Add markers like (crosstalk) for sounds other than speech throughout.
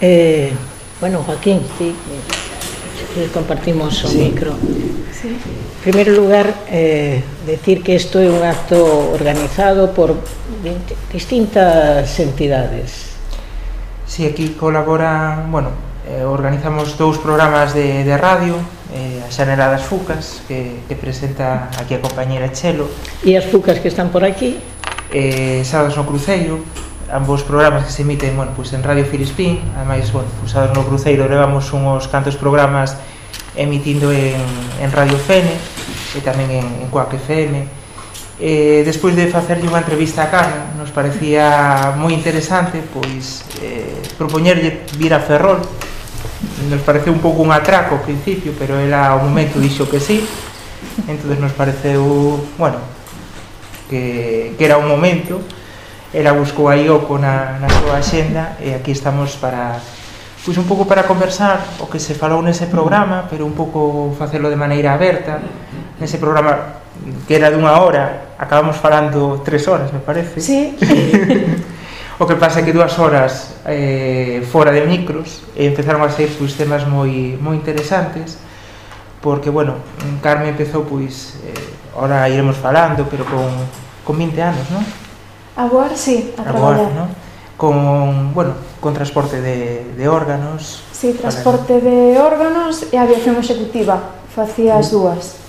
Eh, bueno, Joaquín, sí, compartimos o sí. micro. Sí. En primeiro lugar, eh, decir que isto é un acto organizado por distintas entidades. Si, sí, aquí colabora, bueno, eh, organizamos dous programas de, de radio, eh, a Xanera das Fucas, que, que presenta aquí a compañera Chelo. E as Fucas que están por aquí? Eh, Sábados no Cruceiro, ambos programas que se emiten bueno, pues en Radio Filispín. Ademais, bueno, pois ahora no Cruceiro levamos unhos cantos programas emitindo en, en Radio Fene e tamén en, en Coac FM eh, despois de facerlle unha entrevista a Carmen nos parecía moi interesante pois eh, propoñerlle vir a Ferrol. Nos pareceu un pouco un atraco ao principio pero ela ao momento dixo que sí. Entonces nos pareceu bueno que, que era un momento ela buscou aí oco na, na súa axenda e aquí estamos para pois un pouco para conversar o que se falou nese programa, pero un pouco facelo de maneira aberta. Nese programa que era dunha hora, acabamos falando tres horas, me parece. Sí. (laughs) o que pasa que dúas horas eh, fora de micros e empezaron a ser pois, temas moi, moi interesantes porque, bueno, Carmen empezou, pois, eh, ahora iremos falando, pero con, con 20 anos, non? A Boar, sí, a, a traballar. Boar, ¿no? Con, bueno, con transporte de, de órganos. Sí, transporte para... de órganos e aviación executiva. Facía as dúas.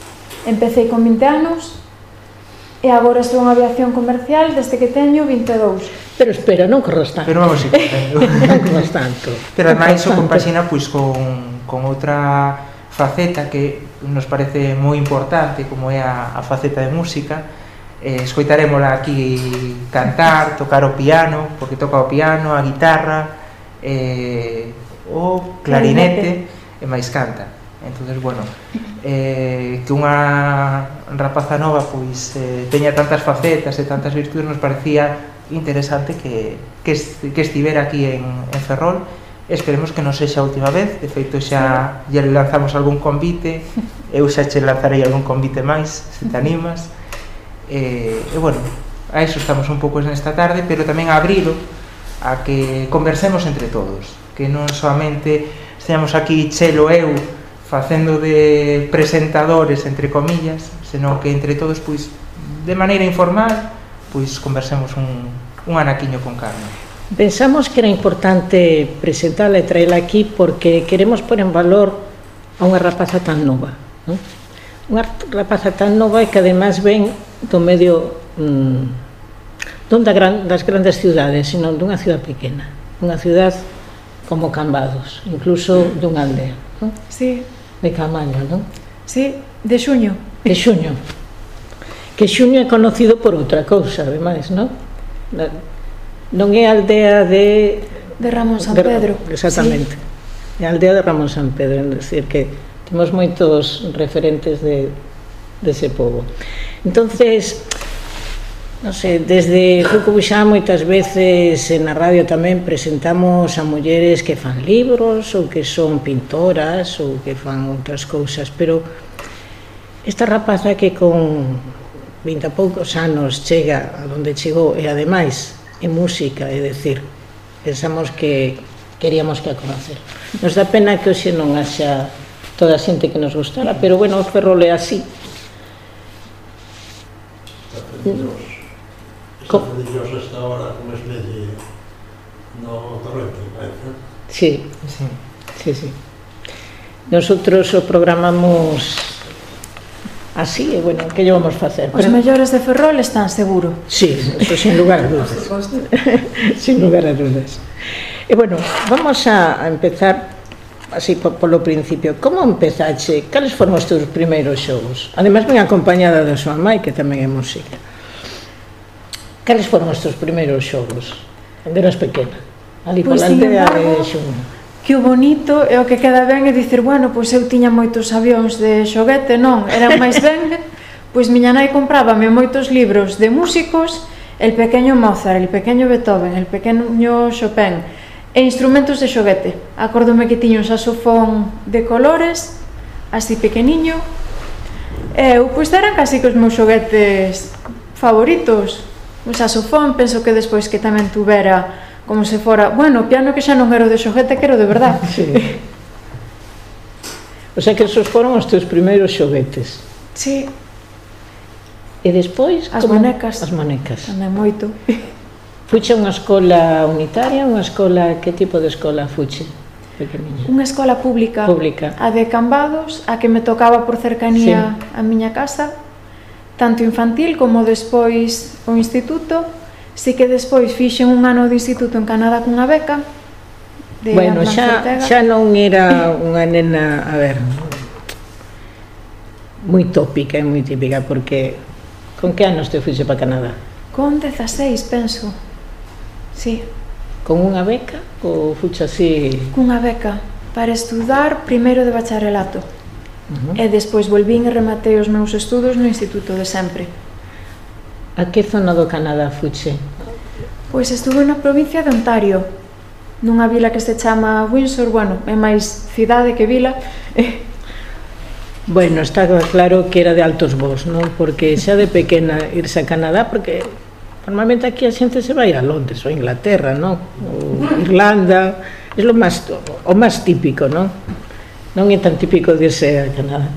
Empecé con 20 anos e agora estou en aviación comercial desde que teño 22. Pero espera, non corras tanto. Pero vamos, sí, (laughs) non corras tanto. Pero ademais o compaxina pois, con, con outra faceta que nos parece moi importante, como é a, a faceta de música, eh, escoitarémola aquí cantar, tocar o piano, porque toca o piano, a guitarra, eh, o clarinete, clarinete. e máis canta. Entonces, bueno, eh, que unha rapaza nova pois eh, teña tantas facetas e tantas virtudes nos parecía interesante que, que, que estivera aquí en, en Ferrol. Esperemos que non sexa a última vez. De feito xa, lle lanzamos algún convite. Eu xa che lanzarei algún convite máis se te animas e, e bueno, a eso estamos un pouco nesta tarde, pero tamén abrilo a que conversemos entre todos, que non soamente esteamos aquí Chelo eu facendo de presentadores entre comillas, senón que entre todos pois de maneira informal pois conversemos un, un anaquiño con Carmen. Pensamos que era importante presentarla e traela aquí porque queremos pôr en valor a unha rapaza tan nova. Non? Unha rapaza tan nova e que ademais ven do medio mm, non da gran, das grandes ciudades, sino dunha ciudad pequena, unha ciudad como Cambados, incluso dunha aldea, non? Sí. De Camaño, non? Sí, de Xuño. De Xuño. Que Xuño é conocido por outra cousa, ademais, non? Non é aldea de... De Ramón San Pedro. De, exactamente. Sí. É a aldea de Ramón San Pedro, é dicir que temos moitos referentes de, dese povo. Entonces, non sei, desde Fucubuxá moitas veces na radio tamén presentamos a mulleres que fan libros ou que son pintoras ou que fan outras cousas, pero esta rapaza que con 20 poucos anos chega a donde chegou e ademais é música, é decir, pensamos que queríamos que a conocer. Nos dá pena que hoxe non haxa toda a xente que nos gustara, pero bueno, o Ferrol é así, Co Dios está ahora como especie no torrente, parece. Sí, sí, sí, sí. Nosotros o programamos así, e bueno, que lle vamos facer? Os Pero... mellores de Ferrol están seguro. Sí, eso sin lugar a dudas. (laughs) sin lugar a dudas. E bueno, vamos a, a empezar así por, polo principio, como empezache? Cales foron os teus primeiros xogos? Ademais, ven acompañada da súa mãe, que tamén é música. Cales foron os teus primeiros xogos? Cando eras pequena, ali pois, pola aldea de Xuño. Que o bonito é o que queda ben é dicir, bueno, pois eu tiña moitos avións de xoguete, non, eran máis ben, (laughs) pois miña nai comprábame moitos libros de músicos, el pequeño Mozart, el pequeño Beethoven, el pequeño Chopin, e instrumentos de xoguete. Acórdome que tiña un saxofón de colores, así pequeniño, Eu, pois eran casi que os meus xoguetes favoritos un saxofón, penso que despois que tamén tuvera como se fora, bueno, o piano que xa non era de xoguete, que era de verdad. (laughs) Sí. O sea que esos foron os teus primeiros xoguetes. Sí. E despois... As como... manecas. As manecas. tamén moito. (laughs) Fuche a unha escola unitaria, unha escola... Que tipo de escola fuche? Pequeniña. Unha escola pública. Pública. A de Cambados, a que me tocaba por cercanía sí. a miña casa, tanto infantil como despois o instituto. Si que despois fixen un ano de instituto en Canadá cunha beca. De bueno, xa, Ortega. xa non era unha nena, a ver, moi tópica e moi típica, porque con que anos te fuxe para Canadá? Con 16, penso. Sí. Con unha beca ou fuxe así? Cunha beca, para estudar primeiro de bacharelato. Uh -huh. E despois volvín e rematei os meus estudos no Instituto de Sempre. A que zona do Canadá fuche? Pois estuve na provincia de Ontario, nunha vila que se chama Windsor, bueno, é máis cidade que vila. bueno, está claro que era de altos vos, non? Porque xa de pequena irse a Canadá, porque normalmente aquí a xente se vai a Londres ou a Inglaterra, non? Ou Irlanda, é lo máis, o máis típico, non? non é tan típico dirse a Canadá.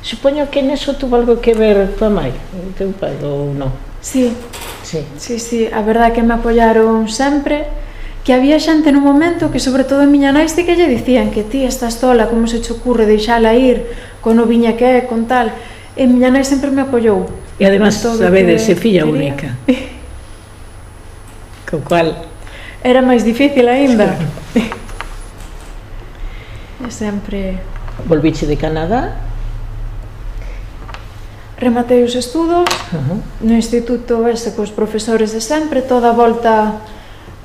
Supoño que neso tuvo algo que ver tua mãe, o teu pai, ou non? Sí. Sí. Sí, sí, a verdade é que me apoiaron sempre, que había xente nun momento que sobre todo a miña nai sí que lle dicían que ti estás tola, como se te ocurre deixala ir, con o viña que é, con tal. E miña nai sempre me apoiou. E además, sabedes, se filla quería. única. (laughs) Co cual... Era máis difícil aínda. E sempre... Volviche de Canadá? Rematei os estudos uh -huh. no instituto ese cos profesores de sempre, toda a volta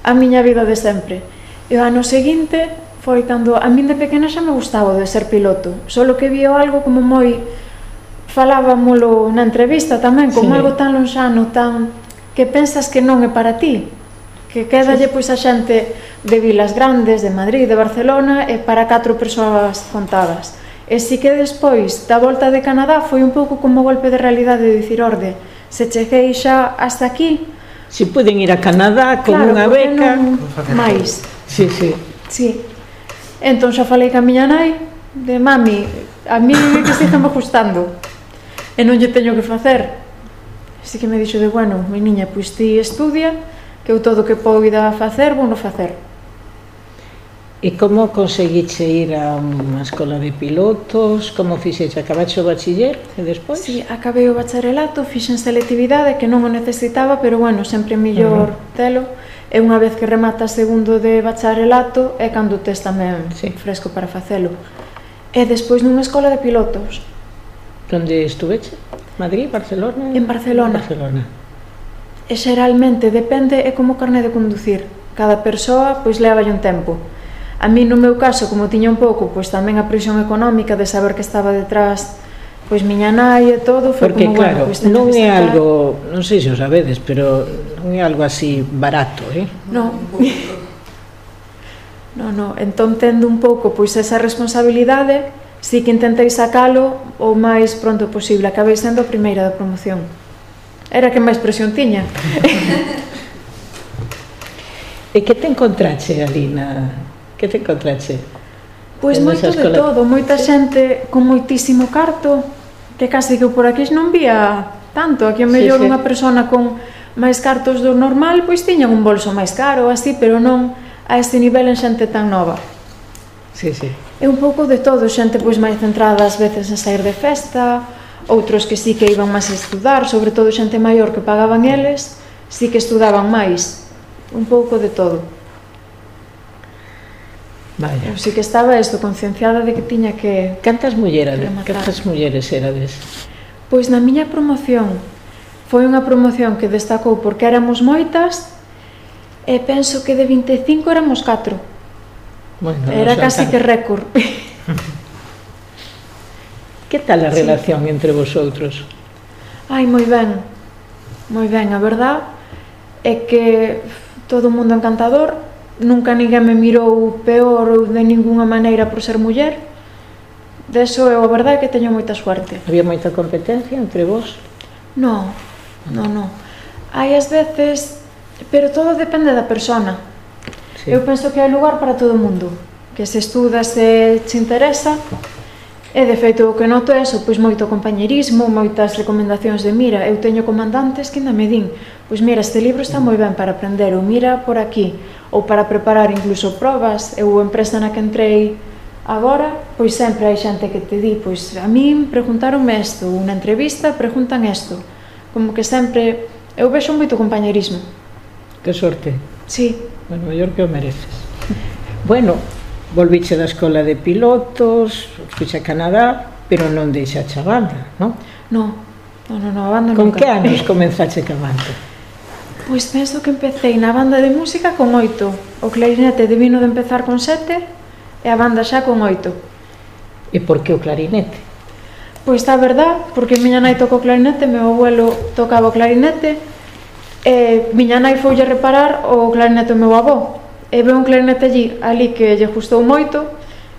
a miña vida de sempre. E o ano seguinte foi cando a min de pequena xa me gustaba de ser piloto, solo que vio algo como moi falábamolo na entrevista tamén, como sí. algo tan lonxano, tan que pensas que non é para ti, que quedalle sí. pois a xente de vilas grandes, de Madrid, de Barcelona, e para catro persoas contadas. E si que despois da volta de Canadá foi un pouco como golpe de realidade de dicir orde, se cheguei xa hasta aquí, Se si poden ir a Canadá con claro, unha beca, non... máis. Sí, sí. Sí. Entón xa falei ca miña nai de mami, a mí que se estamos gustando. E non lle teño que facer. Así que me dixo de, bueno, mi niña, pois ti estudia, que eu todo o que poida facer, vou no facer. E como conseguiche ir a unha escola de pilotos? Como fixeche? Acabaxe o bachiller e despois? Si, sí, acabei o bacharelato, fixen selectividade que non o necesitaba, pero bueno, sempre mellor uh -huh. telo. E unha vez que remata segundo de bacharelato é cando tes tamén sí. fresco para facelo. E despois nunha escola de pilotos. Onde estuveche? Madrid, Barcelona? En Barcelona. Barcelona. E xeralmente depende é como carne de conducir. Cada persoa pois leva un tempo. A mí no meu caso, como tiña un pouco, pois tamén a presión económica de saber que estaba detrás pois miña nai e todo foi Porque, como, claro, bueno, pois non é algo, non sei se o sabedes, pero non é algo así barato, eh? Non. (laughs) non, non, entón tendo un pouco pois esa responsabilidade, si que intentei sacalo o máis pronto posible, acabei sendo a primeira da promoción. Era que máis presión tiña. (laughs) e que te encontraxe ali na, Que te encontrache? Pois en moito de todo, moita xente con moitísimo carto, que case que por aquí non vía tanto, aquí a mellor sí, sí. unha persona con máis cartos do normal, pois tiñan un bolso máis caro, así, pero non a este nivel en xente tan nova. Sí, sí. É un pouco de todo, xente pois máis centrada ás veces en sair de festa, outros que sí que iban máis a estudar, sobre todo xente maior que pagaban eles, sí que estudaban máis, un pouco de todo. Vaya. Así que estaba isto, concienciada de que tiña que Cantas mulleras, eh? cantas mulleres erades? Pois na miña promoción foi unha promoción que destacou porque éramos moitas e penso que de 25 éramos 4. Bueno, Era casi tan... que récord. (laughs) que tal a relación sí. entre vosotros? Ai, moi ben. Moi ben, a verdad é que todo o mundo encantador, nunca ninguén me mirou peor ou de ningunha maneira por ser muller. Deso eu a verdade é que teño moita suerte. Había moita competencia entre vos? Non, non, non. Hai as veces, pero todo depende da persona. Sí. Eu penso que hai lugar para todo o mundo. Que se estuda, se te interesa, E de feito o que noto é eso, pois moito compañerismo, moitas recomendacións de mira. Eu teño comandantes que ainda me din, pois mira, este libro está moi ben para aprender, ou mira por aquí, ou para preparar incluso probas. Eu a empresa na que entrei agora, pois sempre hai xente que te di, pois a min preguntaronme isto, unha entrevista preguntan isto. Como que sempre eu vexo moito compañerismo. Que sorte. Sí. Bueno, mellor que o mereces. Bueno, Volviche da escola de pilotos, fixe a Canadá, pero non deixache a banda, non? Non, non, non, a banda Con nunca. que anos comenzache a banda? Pois penso que empecé na banda de música con oito. O clarinete devino de empezar con sete e a banda xa con oito. E por que o clarinete? Pois está verdad, porque miña nai tocou clarinete, meu abuelo tocaba o clarinete, e miña nai foulle reparar o clarinete do meu avó e ve un clarinete allí, ali que lle gustou moito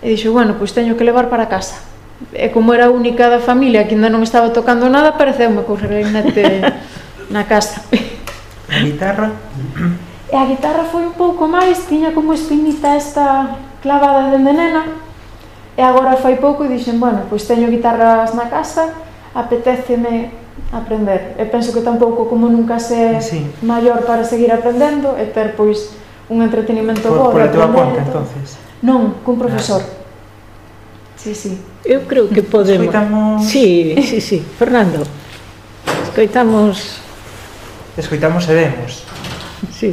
e dixo, bueno, pois teño que levar para casa e como era a única da familia que ainda non estaba tocando nada pareceume co clarinete (laughs) na casa a guitarra? e a guitarra foi un pouco máis tiña como espinita esta clavada de nena e agora fai pouco e dixen, bueno, pois teño guitarras na casa apetéceme aprender e penso que tampouco como nunca se sí. maior para seguir aprendendo e ter pois un entretenimento por, bo. Por a tua conta, entonces? Non, cun profesor. Sí, sí. Eu creo que podemos... Escoitamos... Sí, sí, sí. Fernando, escoitamos... Escoitamos e vemos. Sí.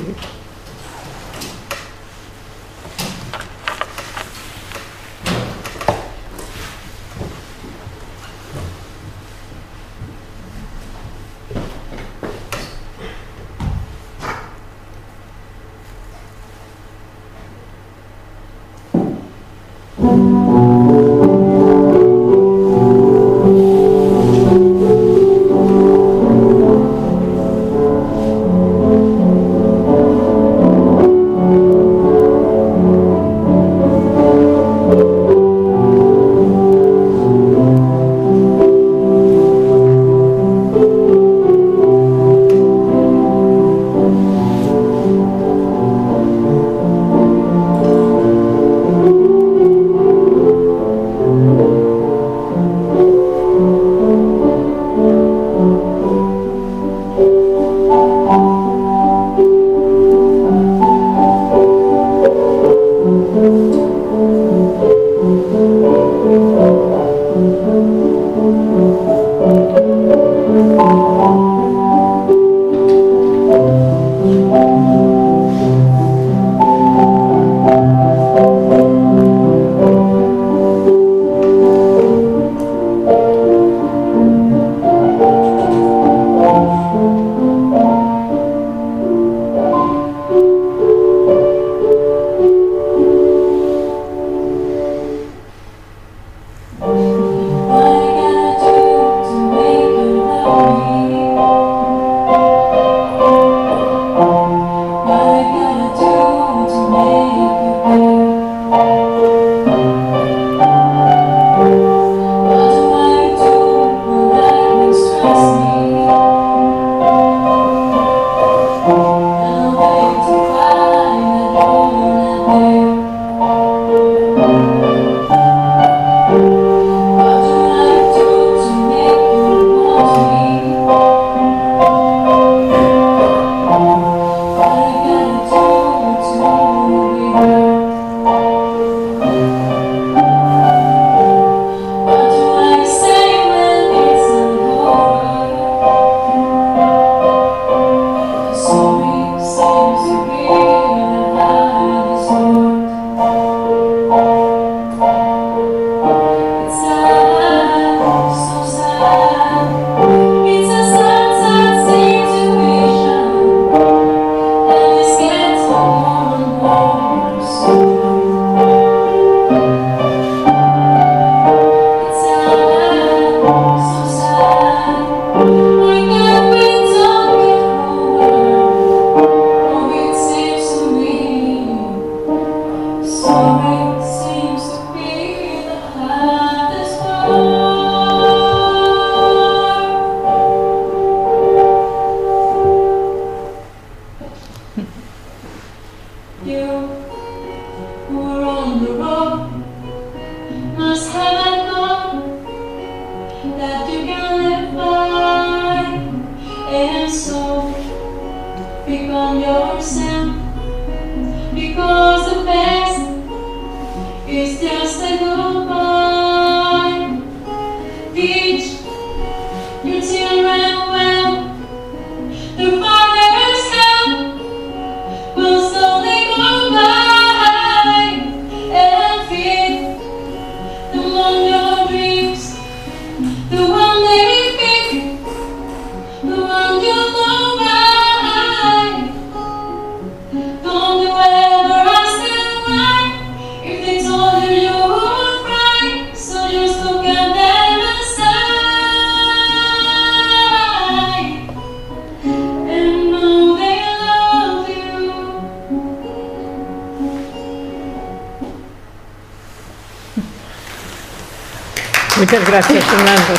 Gracias, Fernando.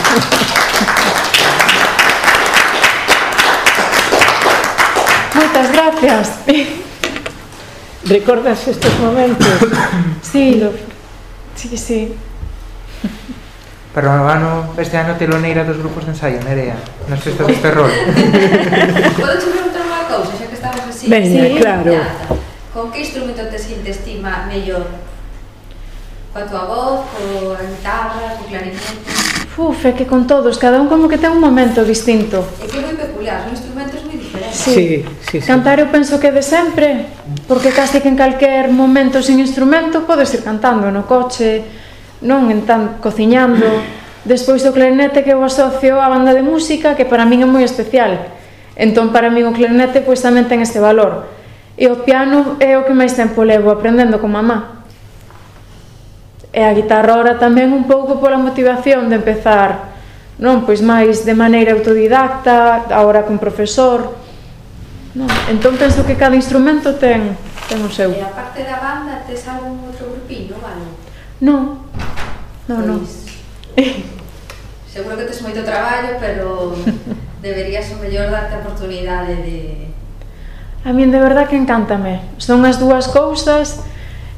Moitas gracias. ¿Recordas estos momentos? Sí, sí, sí. Pero o ano, este ano teloneira dos grupos de ensaio, Nerea, nas festas de terror. Podo te preguntar unha cousa, xa que estamos así? Veña, Sí. claro. Con que instrumento te sintes ti mellor? Coa tua voz, coa guitarra, co clarinete? Uf, é que con todos, cada un como que ten un momento distinto. É que é moi peculiar, son instrumentos moi diferentes. Sí, sí, sí. Cantar eu penso que de sempre, porque case que en calquer momento sin instrumento podes ir cantando no coche, non en tan cociñando. (clears throat) Despois do clarinete que eu asocio á banda de música, que para min é moi especial. Entón para min o clarinete pois tamén ten ese valor. E o piano é o que máis tempo levo aprendendo con mamá. E a guitarra ora tamén un pouco pola motivación de empezar non pois máis de maneira autodidacta, agora con profesor. Non, entón penso que cada instrumento ten ten o seu. E a parte da banda tes algún outro grupiño, vale? Non. Non, non. Pois, (laughs) seguro que tes moito traballo, pero deberías o mellor darte a oportunidade de A min de verdad que encántame. Son as dúas cousas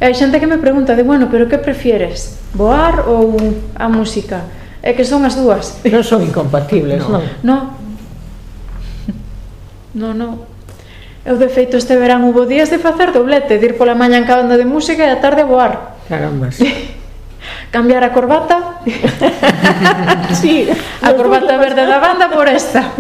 E hai xente que me pregunta de, bueno, pero que prefieres? Voar ou a música? É que son as dúas. Non son incompatibles, non? Non. Non, non. No. Eu, de feito, este verán hubo días de facer doblete, de ir pola maña en cada banda de música e a tarde voar. Carambas. (laughs) Cambiar a corbata. (laughs) sí, (laughs) a corbata verde da banda por esta.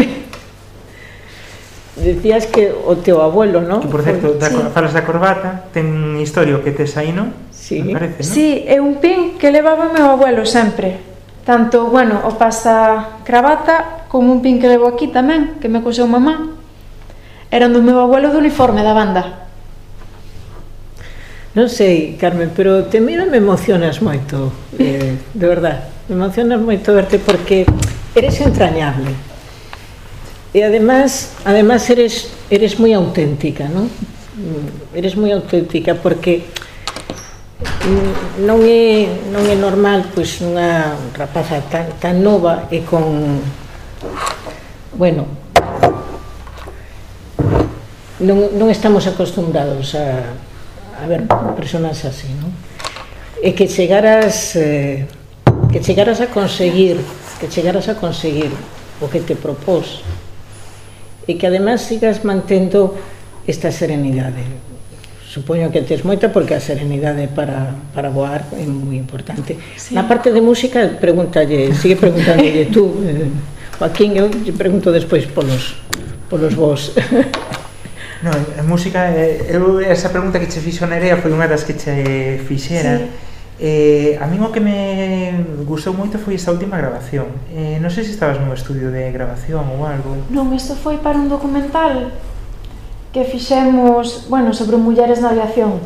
Decías que o teu abuelo, non? Que, por certo, da, sí. falas da corbata, ten historia que tes aí, non? Sí. Me parece, non? Sí, é un pin que levaba meu abuelo sempre. Tanto, bueno, o pasa cravata como un pin que levo aquí tamén, que me coseu mamá. Eran do meu abuelo do uniforme da banda. Non sei, Carmen, pero te miro me emocionas moito, eh, de verdad. Me emocionas moito verte porque eres entrañable. E además, además eres eres moi auténtica, non? Mm, eres moi auténtica porque non é non é normal pois unha rapaza tan tan nova e con bueno, non, non estamos acostumbrados a, a ver personas así, non? E que chegaras eh, que chegaras a conseguir, que chegaras a conseguir o que te propós e que ademais sigas mantendo esta serenidade. Supoño que tes moita porque a serenidade para, para voar é moi importante. Sí. Na parte de música, pregúntalle, sigue preguntándolle tú, eh, Joaquín, eu te pregunto despois polos, polos vos. No, a música, eh, eu, esa pregunta que che fixo Nerea foi unha das que che fixera. Sí Eh, a mí o que me gustou moito foi esta última grabación. Eh, non sei se estabas no estudio de grabación ou algo. Non, isto foi para un documental que fixemos, bueno, sobre mulleres na aviación.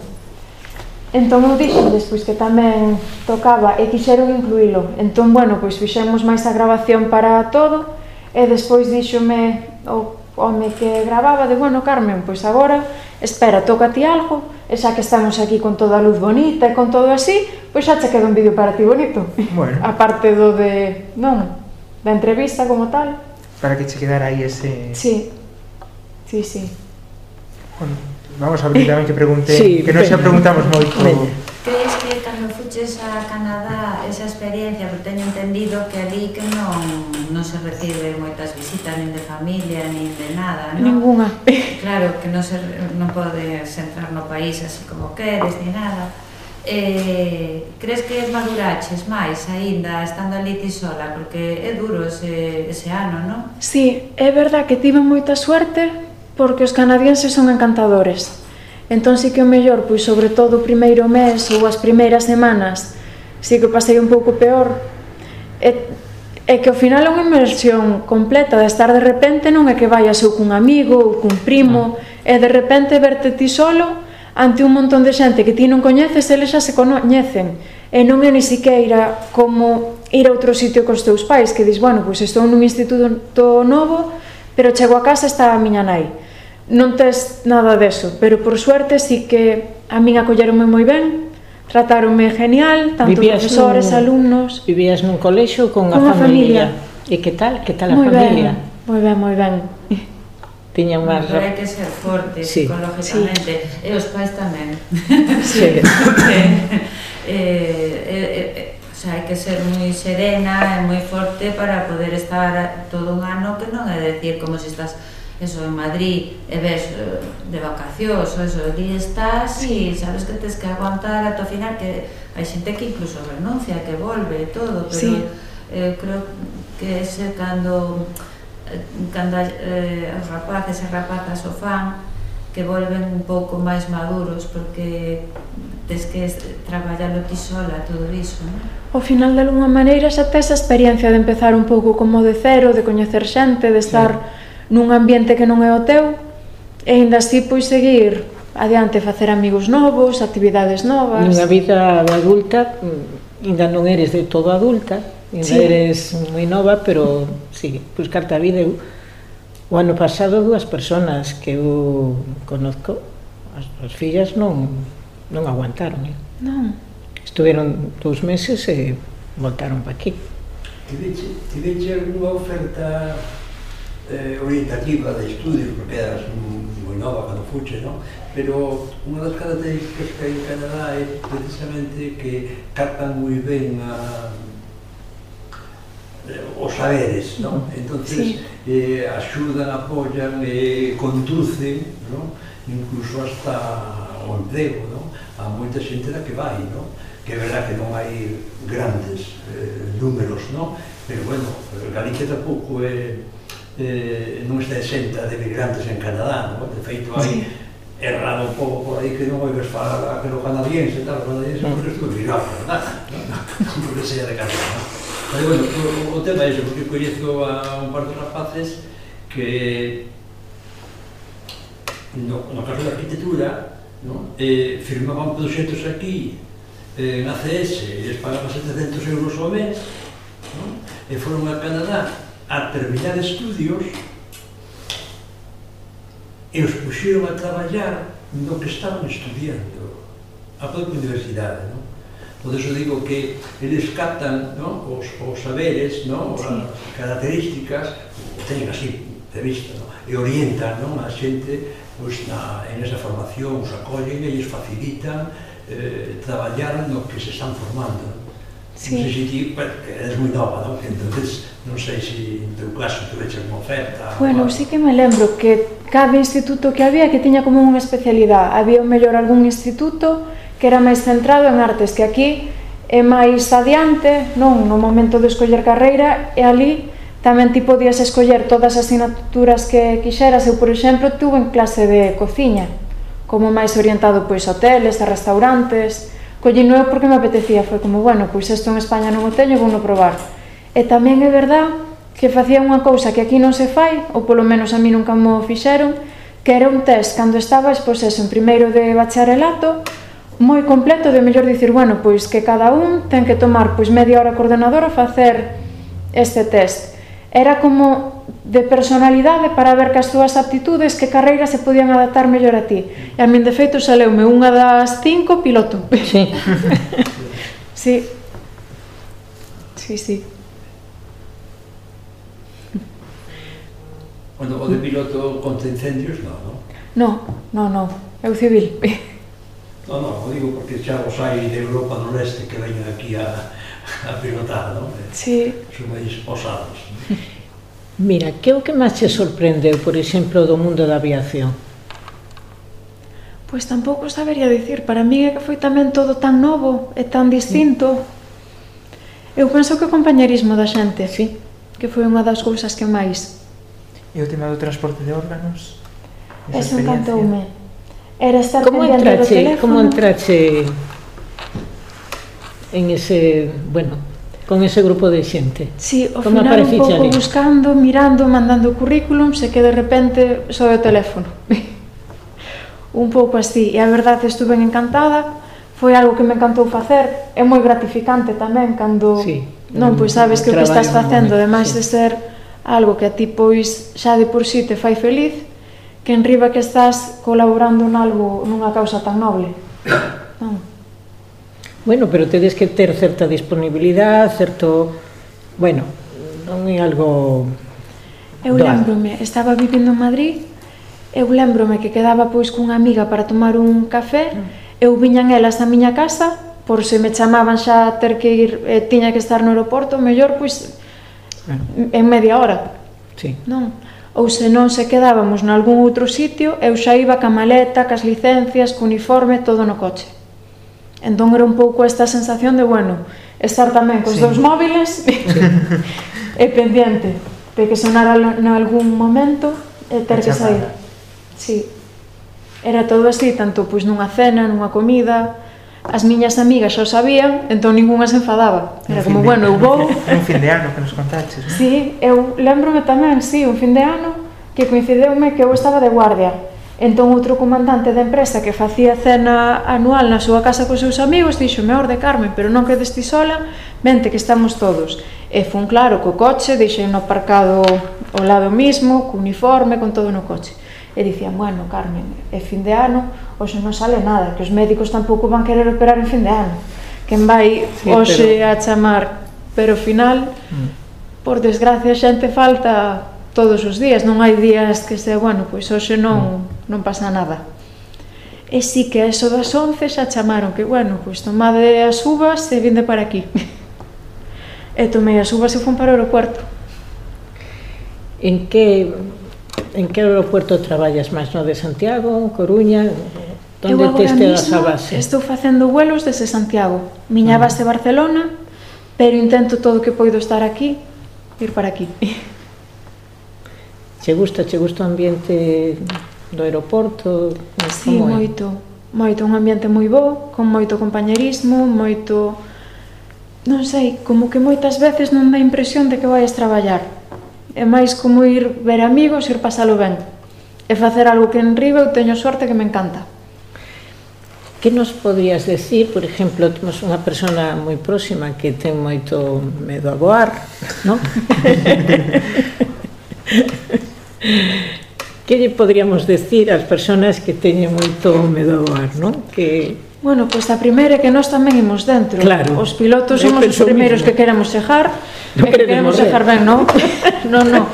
Entón eu dixen despois que tamén tocaba e quixeron incluílo. Entón, bueno, pois fixemos máis a grabación para todo e despois díxome o home que gravaba de, bueno, Carmen, pois agora, espera, toca ti algo e xa que estamos aquí con toda a luz bonita e con todo así, pois xa che queda un vídeo para ti bonito. Bueno. (laughs) Aparte do de, non, da entrevista como tal. Para que che quedara aí ese... Sí, sí, sí. Bueno, vamos a abrir (laughs) tamén que pregunte, Sí, que non xa preguntamos moito. Crees viviches a Canadá esa experiencia, porque teño entendido que ali que non, non se recibe moitas visitas, nin de familia, nin de nada, non? Ninguna. (laughs) Claro, que non, se, non podes entrar no país así como queres, ni nada. Eh, crees que maduraches máis aínda estando ali ti sola? Porque é duro ese, ese ano, non? Sí, é verdad que tive moita suerte porque os canadienses son encantadores. Entón sí que o mellor, pois sobre todo o primeiro mes ou as primeiras semanas, sí que pasei un pouco peor. E, e que ao final é unha inmersión completa de estar de repente non é que vayas ou cun amigo ou cun primo, ah. e de repente verte ti solo ante un montón de xente que ti non coñeces, eles xa se coñecen. E non é ni siqueira como ir a outro sitio cos teus pais, que dis, bueno, pois estou nun instituto novo, pero chego a casa está a miña nai non tes nada deso, pero por suerte sí que a min acolleronme moi ben, tratáronme genial, tanto vivías profesores, nun, alumnos. Vivías nun colexo con a familia. familia. E que tal? Que tal a moi familia? Ben, moi ben, moi ben. Tiña unha... Pero hai que ser forte sí. psicológicamente. Sí. E os pais tamén. (laughs) sí. (laughs) eh, eh, eh, o sea, hai que ser moi serena e moi forte para poder estar todo un ano que non é decir como se si estás eso en Madrid e ves eh, de vacacións eso ti estás e sabes que tens que aguantar ata o final que hai xente que incluso renuncia que volve e todo pero sí. eh, creo que ese cando eh, cando eh, os rapaces e rapazas o fan que volven un pouco máis maduros porque tes que traballalo ti sola todo iso non? ao final de alguma maneira xa tes a experiencia de empezar un pouco como de cero de coñecer xente, de estar sí nun ambiente que non é o teu e ainda así pois seguir adiante facer amigos novos, actividades novas. Nunha vida de adulta mm, ainda non eres de todo adulta, ainda sí. eres moi nova, pero sí, buscarte pois, a vida eu O ano pasado dúas persoas que eu conozco, as, as fillas non non aguantaron. Eh? Non. Estuveron dous meses e voltaron para aquí. Tideche, tideche algunha oferta eh, orientativa de estudios, porque eras moi nova cando fuche, non? Pero unha das características que hai en Canadá é precisamente que captan moi ben a, os saberes, non? Entonces, sí. eh, axudan, apoyan, eh, conducen, non? Incluso hasta o emprego, non? A moita xente da que vai, non? Que é verdad que non hai grandes eh, números, non? Pero, bueno, Galicia tampouco é eh, non está exenta de migrantes en Canadá, non? de feito hai sí. errado un pouco por aí que non oigas falar aquelo canadiense, tal, canadiense, porque estuve virado, verdad? porque sea de Canadá. Pero, bueno, o, o tema é iso, porque coñezo a un par de rapaces que no, no caso da arquitectura no? Eh, firmaban proxectos aquí eh, en ACS e les pagaban 700 euros ao mes no? e foron a Canadá a terminar estudios e os puxeron a traballar no que estaban estudiando a propia universidade, non? Por eso digo que eles captan non? Os, os saberes, non? Sí. as características, o teñen así de vista, non? e orientan non? a xente pois, na, en esa formación, os acollen e lles facilitan eh, traballar no que se están formando. Non? Sí. Non sei se ti, eres moi nova, non? Entonces, non sei se en teu caso tu veches unha oferta... Bueno, ou... sí que me lembro que cada instituto que había que tiña como unha especialidade. Había o mellor algún instituto que era máis centrado en artes que aquí é máis adiante, non, no momento de escoller carreira, e ali tamén ti podías escoller todas as asignaturas que quixeras. Eu, por exemplo, tuve en clase de cociña, como máis orientado pois a hoteles, a restaurantes, collino eu porque me apetecía, foi como, bueno, pois isto en España non o teño, vou no probar. E tamén é verdad que facía unha cousa que aquí non se fai, ou polo menos a mí nunca mo fixeron, que era un test cando estabas pois eso, en primeiro de bacharelato, moi completo de mellor dicir, bueno, pois que cada un ten que tomar pois media hora coordenadora facer este test. Era como de personalidade para ver que as túas aptitudes, que carreiras se podían adaptar mellor a ti. E a min, de feito, saleume unha das cinco piloto. Sí. (laughs) sí. Sí, sí. Bueno, o de piloto contra incendios, non, non? No, no, no. É o civil. (laughs) Non, non, o digo porque xa os hai de Europa do Leste que veñen aquí a, a pilotar, non? Sí. Son máis osados. (laughs) Mira, que é o que máis te sorprendeu, por exemplo, do mundo da aviación? Pois tampouco sabería dicir, para mí é que foi tamén todo tan novo e tan distinto. Mm. Eu penso que o compañerismo da xente, sí. que foi unha das cousas que máis. E o tema do transporte de órganos? Eso encantoume. Era estar como entrache, do teléfono. Como entrache en ese, bueno, con ese grupo de xente? Sí, ao Como final un pouco buscando, mirando, mandando currículums e que de repente só o teléfono. (laughs) un pouco así, e a verdade estuve encantada, foi algo que me encantou facer, é moi gratificante tamén cando sí, non, pois sabes que o que estás facendo, ademais sí. de ser algo que a ti pois xa de por si sí te fai feliz, que enriba que estás colaborando en algo, nunha causa tan noble. (coughs) Non? Bueno, pero tedes que ter certa disponibilidade, certo... Bueno, non é algo... Eu lembrome, estaba vivendo en Madrid, eu lembrome que quedaba pois cunha amiga para tomar un café, eu viñan elas a miña casa, por se me chamaban xa a ter que ir, e tiña que estar no aeroporto, mellor, pois, en media hora. Sí. Non? Ou se non se quedábamos nalgún outro sitio, eu xa iba ca maleta, cas licencias, co uniforme, todo no coche. Entón era un pouco esta sensación de, bueno, estar tamén cos sí. dous móviles (laughs) sí. e pendiente de que sonara en algún momento e ter que sair. Sí. Era todo así, tanto pois nunha cena, nunha comida, as miñas amigas xa o sabían, entón ninguna se enfadaba. Era un como, de, bueno, eu vou... (laughs) un fin de ano que nos contaches. ¿no? Sí, eu lembrome tamén, sí, un fin de ano que coincideume que eu estaba de guardia Entón outro comandante da empresa que facía cena anual na súa casa cos seus amigos dixo, me orde Carmen, pero non quedes ti sola, vente que estamos todos. E fun claro co coche, deixei no aparcado ao lado mismo, co uniforme, con todo no coche. E dicían, bueno, Carmen, é fin de ano, hoxe non sale nada, que os médicos tampouco van querer operar en fin de ano. Quen vai sí, hoxe pero... a chamar, pero ao final, mm. por desgracia, xente falta todos os días, non hai días que se, bueno, pois hoxe non, mm. non pasa nada. E si que a eso das 11 xa chamaron que, bueno, pois tomade as uvas e vinde para aquí. (laughs) e tomei as uvas e fun para o aeropuerto. En que en que aeropuerto traballas máis, no de Santiago, Coruña? Donde te esteas a base? Estou facendo vuelos desde Santiago. Miña ah. base é. Barcelona, pero intento todo o que poido estar aquí, ir para aquí. (laughs) Che gusta, che gusta o ambiente do aeroporto? Sí, Como é? moito, moito, un ambiente moi bo, con moito compañerismo, moito non sei, como que moitas veces non dá impresión de que vais traballar. É máis como ir ver amigos, ir pasalo ben. E facer algo que en Riba eu teño sorte que me encanta. Que nos podrías decir, por exemplo, temos unha persona moi próxima que ten moito medo a voar, non? (laughs) que lle podríamos decir ás persoas que teñen moito medo ao ar, non? Que Bueno, pois pues a primeira é que nós tamén imos dentro. Claro. Os pilotos somos os primeiros mismo. que queremos sejar, no que queremos morrer. ben, non? (laughs) non, non.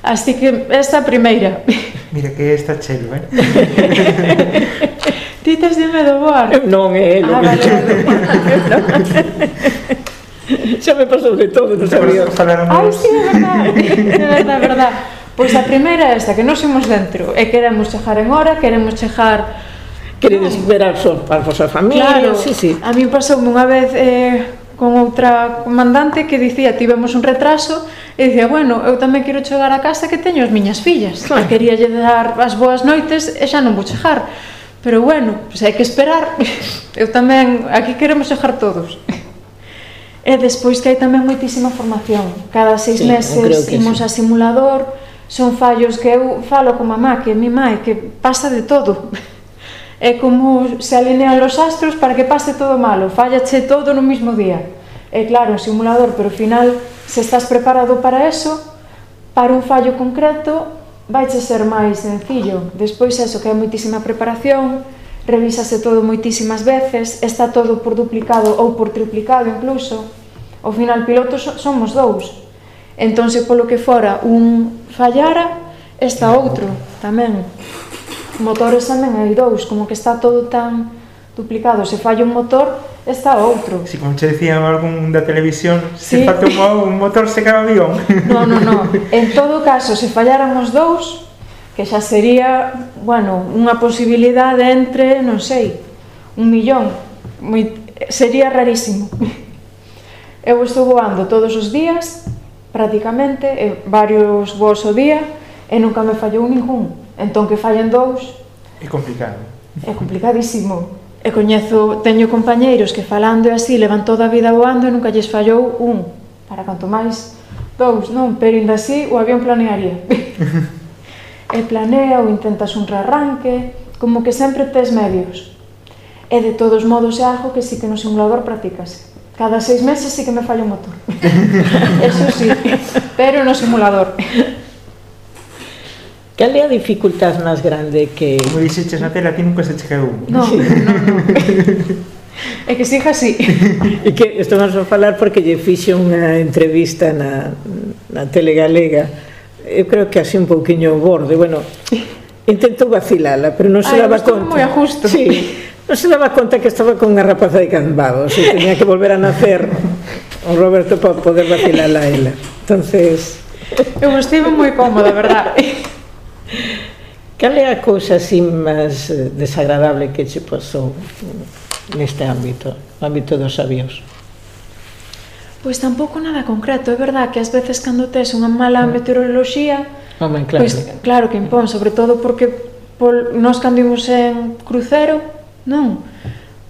Así que esta primeira. Mira que esta chelo, eh? (laughs) Ti tes de medo voar? Non, é eh, ah, vale, vale. (laughs) (laughs) Xa me pasou de todo, non sabría falar Ai, sí, é verdade, é verdade, é verdade. Pois a primeira é esta, que nos imos dentro e queremos chegar en hora, queremos chegar Queredes ver a, so, a vosa familia, claro, sí, sí. A mí pasou unha vez eh, con outra comandante que dicía tivemos un retraso e dicía, bueno, eu tamén quero chegar a casa que teño as miñas fillas claro. e quería lle dar as boas noites e xa non vou chegar pero bueno, pues hai que esperar (laughs) eu tamén, aquí queremos chegar todos E despois que hai tamén moitísima formación. Cada seis sí, meses imos sí. a simulador, son fallos que eu falo con mamá, que mi mãe, que pasa de todo. (laughs) É como se alinean os astros para que pase todo malo, fallache todo no mismo día. É claro, un simulador, pero ao final, se estás preparado para eso, para un fallo concreto, vai ser máis sencillo. Despois, eso, que hai moitísima preparación, revísase todo moitísimas veces, está todo por duplicado ou por triplicado incluso. Ao final, pilotos somos dous. Entón, se polo que fora un fallara, está outro tamén. Motores tamén hai dous, como que está todo tan duplicado. Se falla un motor, está outro. Si, sí, como che dicía algún da televisión, sí. se falta un, un motor, se cae o avión. No, no, no. (laughs) En todo caso, se fallaran os dous, que xa sería, bueno, unha posibilidade entre, non sei, un millón. Moi, sería rarísimo. (laughs) Eu estou voando todos os días, prácticamente, e varios voos o día, e nunca me fallou ningún. Entón que fallen dous... É complicado. É complicadísimo. E coñezo, teño compañeiros que falando e así levan toda a vida voando e nunca lles fallou un. Para canto máis, dous, non, pero ainda así o avión planearía. (laughs) e planea ou intentas un rearranque, como que sempre tes medios. E de todos modos é algo que sí que no simulador practicas. Cada seis meses sí que me falla o motor. (laughs) Eso sí, pero no simulador. Cal é a dificultad máis grande que... Como dixeches na tela, ti nunca se chegou. Non, No, non. (laughs) É que siga así. E que estamos a falar porque lle fixe unha entrevista na, na Telegalega eu creo que así un pouquiño o borde, bueno, (laughs) intentou vacilala, pero non se Ay, daba conta. moi a justo. Sí, non se daba conta que estaba con unha rapaza de Cambados e tenía que volver a nacer o Roberto para poder vacilala a ela. Entonces... Eu estive moi cómoda, verdad? Cal é a cousa así máis eh, desagradable que che pasou neste ámbito, no ámbito dos avións? Pois tampouco nada concreto, é verdad que ás veces cando tes unha mala mm. meteoroloxía, Home, claro. Pois, claro que impón, sobre todo porque pol, nós cando imos en crucero, non,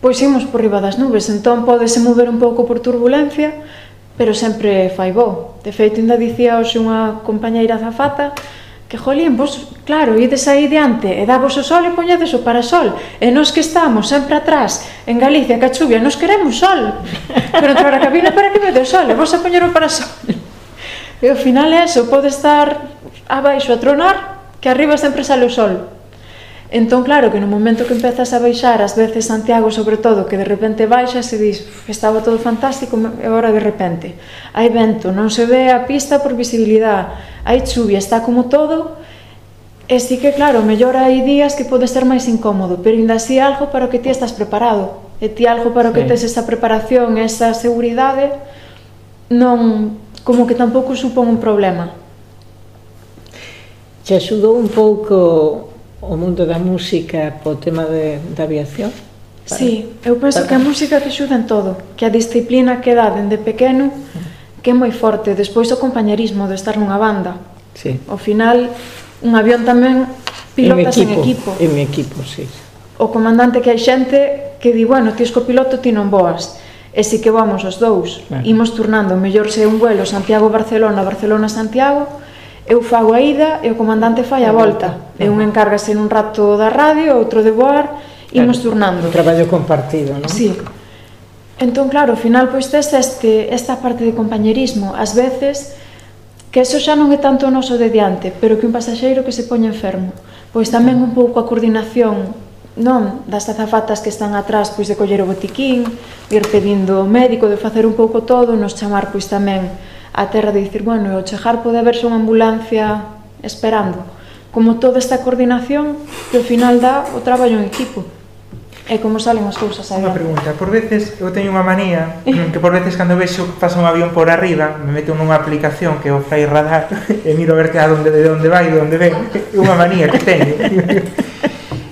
pois imos por riba das nubes, entón podese mover un pouco por turbulencia, pero sempre fai bo. De feito, ainda dicía hoxe unha compañeira zafata que jolín, vos, claro, ides aí diante e davos o sol e poñedes o parasol. E nós que estamos sempre atrás en Galicia, que a chuvia, nos queremos sol. (laughs) Pero entrar a cabina para que me o sol e vos a poñer o parasol. E ao final é eso, pode estar abaixo a tronar que arriba sempre sale o sol. Entón, claro, que no momento que empezas a baixar, ás veces Santiago, sobre todo, que de repente baixa e dis, estaba todo fantástico, e agora de repente, hai vento, non se ve a pista por visibilidade, hai chuvia, está como todo, e sí que, claro, mellor hai días que pode ser máis incómodo, pero ainda así algo para o que ti estás preparado, e ti algo para o que sí. tes esa preparación, esa seguridade, non, como que tampouco supón un problema. Te axudou un pouco o mundo da música po tema de, da aviación? Para, sí, eu penso para... que a música te xuda en todo, que a disciplina que dá dende pequeno que é moi forte, despois o compañerismo de estar nunha banda. Sí. Ao final, un avión tamén pilotas en equipo. En equipo, en equipo sí. O comandante que hai xente que di, bueno, ti co piloto ti non voas. E si que vamos os dous, claro. imos turnando, mellor se un vuelo Santiago-Barcelona, Barcelona-Santiago, eu fago a ida e o comandante fai a volta. E un encárgase nun rato da radio, outro de voar, imos turnando. Traballo compartido, non? Sí. Entón, claro, ao final, pois, tes este, esta parte de compañerismo. Ás veces, que eso xa non é tanto o noso de diante, pero que un pasaxeiro que se poña enfermo. Pois tamén un pouco a coordinación non das azafatas que están atrás pois de coller o botiquín, de ir pedindo médico, de facer un pouco todo, nos chamar pois tamén a terra de dicir, bueno, ao chegar pode haberse unha ambulancia esperando. Como toda esta coordinación que ao final dá o traballo en equipo. E como salen as cousas aí. Unha pregunta, por veces eu teño unha manía que por veces cando vexo que pasa un avión por arriba, me meto nunha aplicación que é o Fly Radar (laughs) e miro a ver que a donde, de onde vai, de onde ven. É unha manía que teño. (laughs)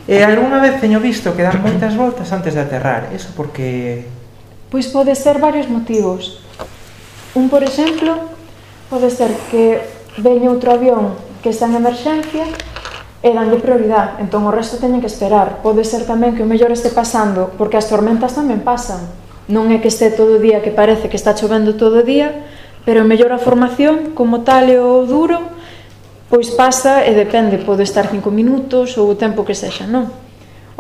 E algunha vez teño visto que dan moitas voltas antes de aterrar. Eso porque... Pois pode ser varios motivos. Un, por exemplo, pode ser que veña outro avión que está en emerxencia e danlle prioridade, entón o resto teñen que esperar. Pode ser tamén que o mellor este pasando, porque as tormentas tamén pasan. Non é que este todo o día que parece que está chovendo todo o día, pero o mellor a formación, como tal e o duro, pois pasa e depende, pode estar 5 minutos ou o tempo que sexa, non?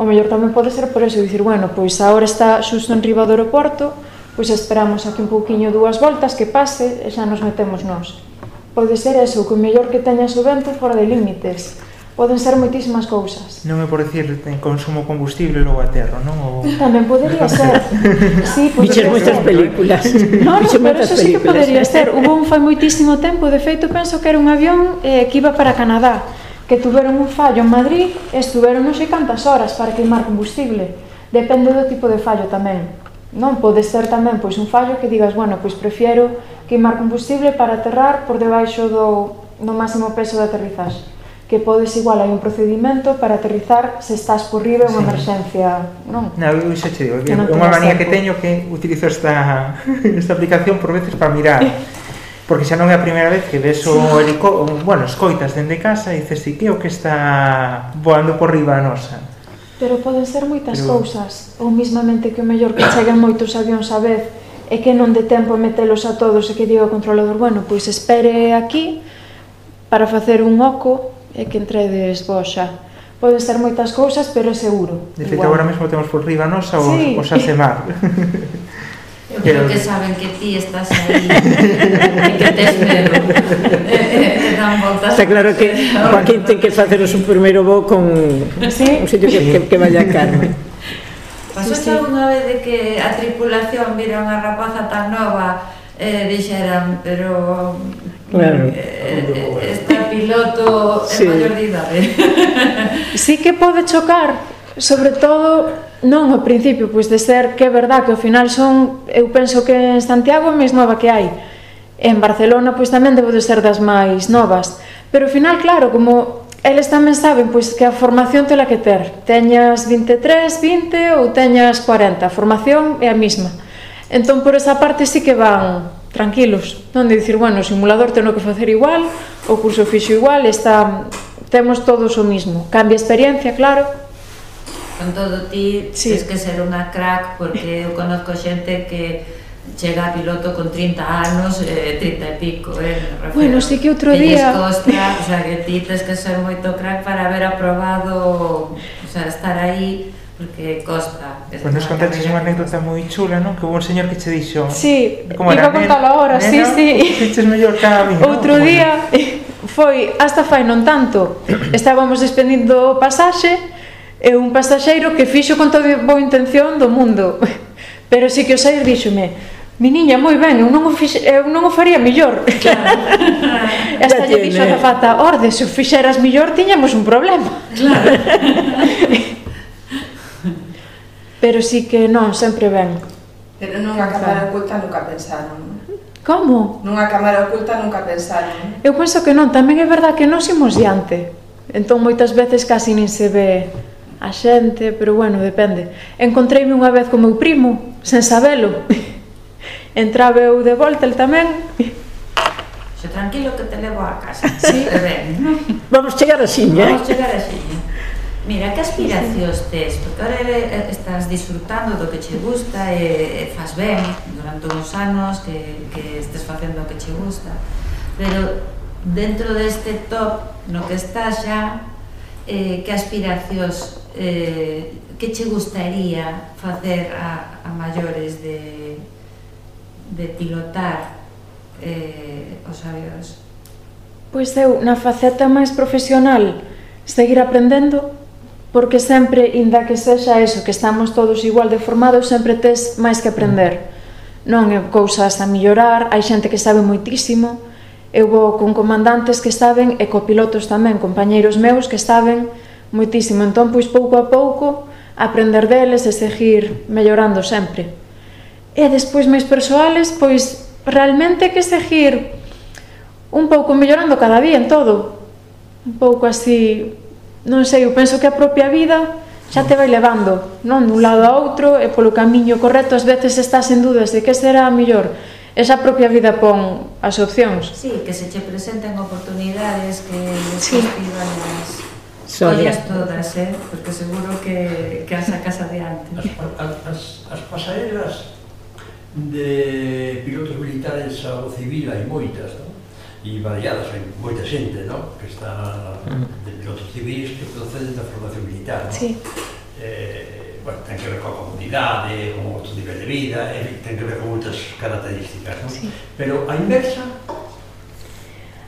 O mellor tamén pode ser por eso, dicir, bueno, pois agora está xusto en riba do aeroporto, pois esperamos aquí un pouquiño dúas voltas que pase e xa nos metemos nós. Pode ser eso, que o mellor que teñas o vento fora de límites. Poden ser moitísimas cousas. Non é por decir consumo combustible logo a terra, non? O... (laughs) Tamén podería ser. sí, Viches moitas películas. Non, no, pero eso sí que podería ser. Hubo un fai moitísimo tempo, de feito, penso que era un avión eh, que iba para Canadá, que tuveron un fallo en Madrid e estuveron non sei cantas horas para queimar combustible. Depende do tipo de fallo tamén Non pode ser tamén pois un fallo que digas, bueno, pois prefiero queimar combustible para aterrar por debaixo do, do máximo peso de aterrizaxe. Que podes igual hai un procedimento para aterrizar se estás por riba unha sí. emerxencia, non? Non, eu xa che digo, que unha manía tempo. que teño que utilizo esta, (laughs) esta aplicación por veces para mirar (laughs) porque xa non é a primeira vez que ves o helicóptero, bueno, escoitas dende casa e dices, "Si, que o que está voando por riba a nosa? Pero poden ser moitas Pero... cousas, ou mismamente que o mellor que cheguen moitos avións a vez e que non de tempo metelos a todos e que diga o controlador, bueno, pois espere aquí para facer un oco e que entredes vos xa poden ser moitas cousas, pero é seguro. De feito, agora mesmo temos por riba nosa os, sí. os asemar. (laughs) Eu creo que saben que ti estás aí e (laughs) que tes (laughs) medo dan voltas. Está claro que Joaquín ten que facer o seu primeiro voo con ¿Sí? un sitio que, que, que vaya a Carmen. Pasou sí, sí. algunha vez de que a tripulación vira unha rapaza tan nova eh, dixeran, pero Claro. Eh, este piloto sí. é maior de idade. (laughs) Sí que pode chocar, sobre todo non ao principio, pois de ser que é verdad que ao final son, eu penso que en Santiago é máis nova que hai En Barcelona pois tamén debo de ser das máis novas, pero ao final claro, como eles tamén saben pois que a formación tela que ter. Teñas 23, 20 ou teñas 40, a formación é a mesma. Entón por esa parte sí que van tranquilos, non de dicir, bueno, o simulador teno que facer igual, o curso fixo igual, está temos todos o mismo. Cambia experiencia, claro, Con todo ti, sí. tens que ser unha crack porque eu conozco xente que chega a piloto con 30 anos, eh, 30 e pico, eh, Bueno, sí que outro día... Costa, o sea, que ti tens que ser moito crack para haber aprobado, o sea, estar aí porque costa. Pois pues nos contaches unha anécdota moi chula, non? Que hubo un señor que che dixo... Sí, como iba a contalo agora, sí, sí. Fiches mellor cara a mí, Outro ¿no? día (laughs) foi, hasta fai non tanto, estábamos despendindo pasaxe, e un pasaxeiro que fixo con toda boa intención do mundo. (laughs) Pero sí que o sair díxome, mi niña moi ben, eu non o, fixe, eu non o faría mellor. Claro. (laughs) Hasta lle dixo a zafata, orde, se o fixeras mellor tiñamos un problema. Claro. (laughs) Pero sí que non, sempre ben. Pero nunha cámara oculta nunca pensaron. Como? Nunha cámara oculta nunca pensaron. Eu penso que non, tamén é verdad que nós imos diante. Entón moitas veces casi nin se ve a xente, pero bueno, depende. Encontreime unha vez co meu primo, sen sabelo. (laughs) entraba eu de volta, el tamén. Xo tranquilo que te levo á casa. Sí. Ben, Vamos chegar así, eh? Vamos chegar así. Mira, que aspiracións tes? Porque ahora estás disfrutando do que che gusta e, e faz ben durante uns anos que, que estes facendo o que che gusta. Pero dentro deste top no que estás xa, eh, que aspiracións eh, que che gustaría facer a, a maiores de, de pilotar eh, os avións? Pois eu, na faceta máis profesional, seguir aprendendo, porque sempre, inda que sexa eso, que estamos todos igual de formados, sempre tes máis que aprender. Non é cousas a mellorar, hai xente que sabe moitísimo, eu vou con comandantes que saben e copilotos tamén, compañeiros meus que saben moitísimo. Entón, pois pouco a pouco, aprender deles e seguir mellorando sempre e despois máis persoales, pois realmente que seguir un pouco mellorando cada día en todo. Un pouco así, non sei, eu penso que a propia vida xa te vai levando, non dun lado a outro e polo camiño correcto ás veces estás en dúdas de que será a mellor. Esa propia vida pon as opcións. Sí, que se che presenten oportunidades que sí. estivan as Sollas todas, eh? porque seguro que, que as sacas adiante. As, as, as pasarelas de pilotos militares ao civil hai moitas, non? e variadas, hai moita xente, non? que está mm. de pilotos civis que proceden da formación militar. Non? Sí. Eh, bueno, ten que ver coa comunidade, con outro nivel de vida, eh, ten que ver con moitas características. Non? Sí. Pero a inversa...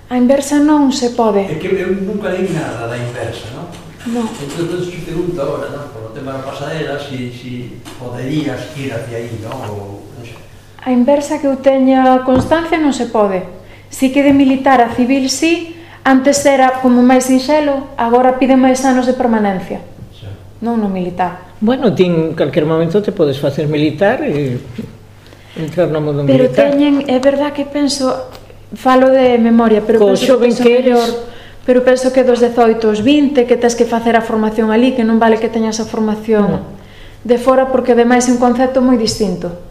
A inversa non se pode. É que eu nunca dei nada da inversa, non? No. Entón, te pregunto agora, non? Por o tema da pasadera, se si, si poderías ir hacia aí, non? Ou, A inversa que eu teña constancia non se pode. Si que de militar a civil si, antes era como máis sinxelo, agora pide máis anos de permanencia. Non no militar. Bueno, tin calquer momento te podes facer militar e entrar no mundo pero militar. Pero teñen, é verdad que penso, falo de memoria, pero Co penso que, que eres... Mellor, pero penso que dos 18 aos 20 que tens que facer a formación ali, que non vale que teñas a formación no. de fora porque ademais é un concepto moi distinto.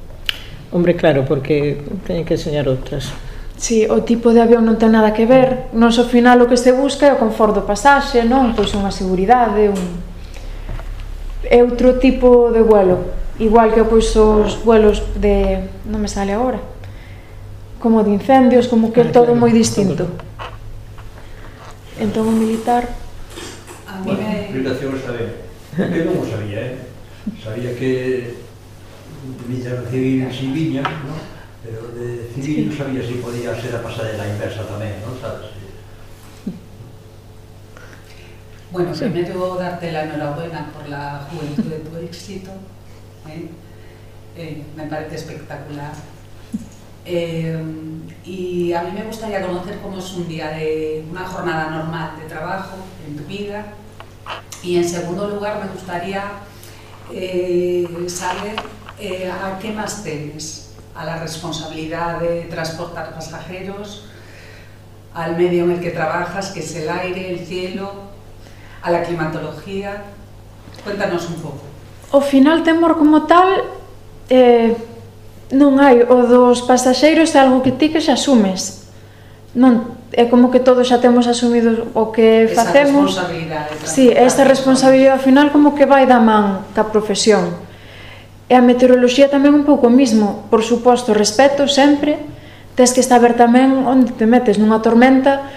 Hombre, claro, porque teñen que enseñar outras. Sí, o tipo de avión non ten nada que ver. Non ao final o que se busca é o confort do pasaxe, non? Pois unha seguridade, un... É outro tipo de vuelo. Igual que pois os vuelos de... non me sale agora. Como de incendios, como que ah, todo claro, moi distinto. Todo. Entón o militar... A mí me... Bueno, sabía. Eu non o sabía, eh? Sabía que militar civil si viña, ¿no? Pero de civil non sabía si podía ser a pasadera inversa tamén, non sabes? Bueno, primero darte la enhorabuena por la juventud de tu éxito ¿eh? Eh, me parece espectacular. Eh, y a mí me gustaría conocer cómo es un día de una jornada normal de trabajo en tu vida. Y en segundo lugar me gustaría eh, saber eh, a que máis temes? A la responsabilidade de transportar pasajeros, al medio en el que trabajas, que es el aire, el cielo, a la climatología. Cuéntanos un pouco. O final temor como tal eh, non hai o dos pasaxeiros é algo que ti que xa asumes. Non é como que todos xa temos asumido o que esa facemos. Esa responsabilidade. Si, sí, esa responsabilidade ao final como que vai da man ca profesión. E a meteoroloxía tamén un pouco o mismo. Por suposto, respeto sempre, tes que saber tamén onde te metes nunha tormenta.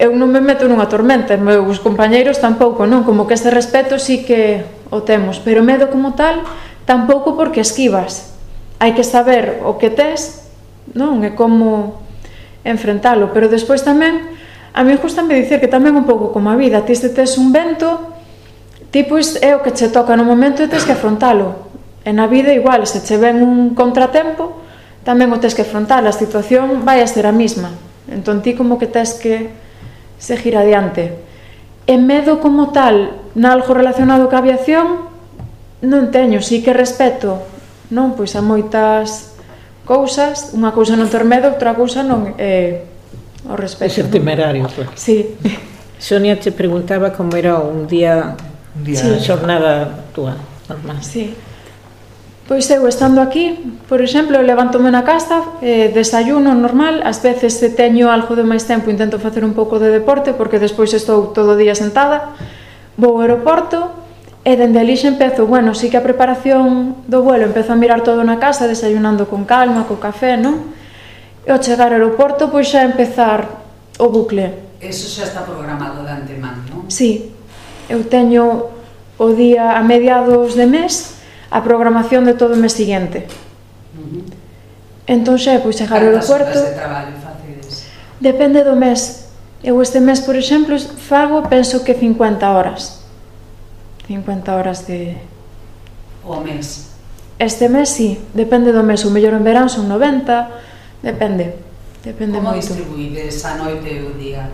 Eu non me meto nunha tormenta, meus compañeiros tampouco, non? Como que este respeto sí que o temos, pero medo como tal tampouco porque esquivas. Hai que saber o que tes, non? E como enfrentalo, pero despois tamén a mí gustame dicir que tamén un pouco como a vida, ti se tes un vento, ti pois é o que che toca no momento e tes que afrontalo E na vida igual, se che ven un contratempo, tamén o tes que afrontar, a situación vai a ser a mesma. Entón ti como que tes que seguir adiante. E medo como tal, nalgo relacionado ca aviación, non teño, si que respeto, non, pois a moitas cousas, unha cousa non ter medo, outra cousa non é eh, o respeto. Ser temerario, pois. Pues. Sí. Sonia te preguntaba como era un día, un día sí. xornada tua normal. Sí. Pois eu estando aquí, por exemplo, levántome na casa, eh, desayuno normal, ás veces se teño algo de máis tempo intento facer un pouco de deporte porque despois estou todo o día sentada, vou ao aeroporto e dende ali xa empezo, bueno, sí que a preparación do vuelo, empezo a mirar todo na casa, desayunando con calma, co café, non? E ao chegar ao aeroporto, pois xa empezar o bucle. Eso xa está programado de antemán, non? Sí, eu teño o día a mediados de mes, a programación de todo o mes siguiente. Uh -huh. Entón xa pois chegar ao aeropuerto. De traballo facedes? Depende do mes. Eu este mes, por exemplo, fago, penso que 50 horas. 50 horas de... O mes? Este mes, sí. Depende do mes. O mellor en verán son 90. Depende. Depende Como moito. Como distribuídes a noite e o día?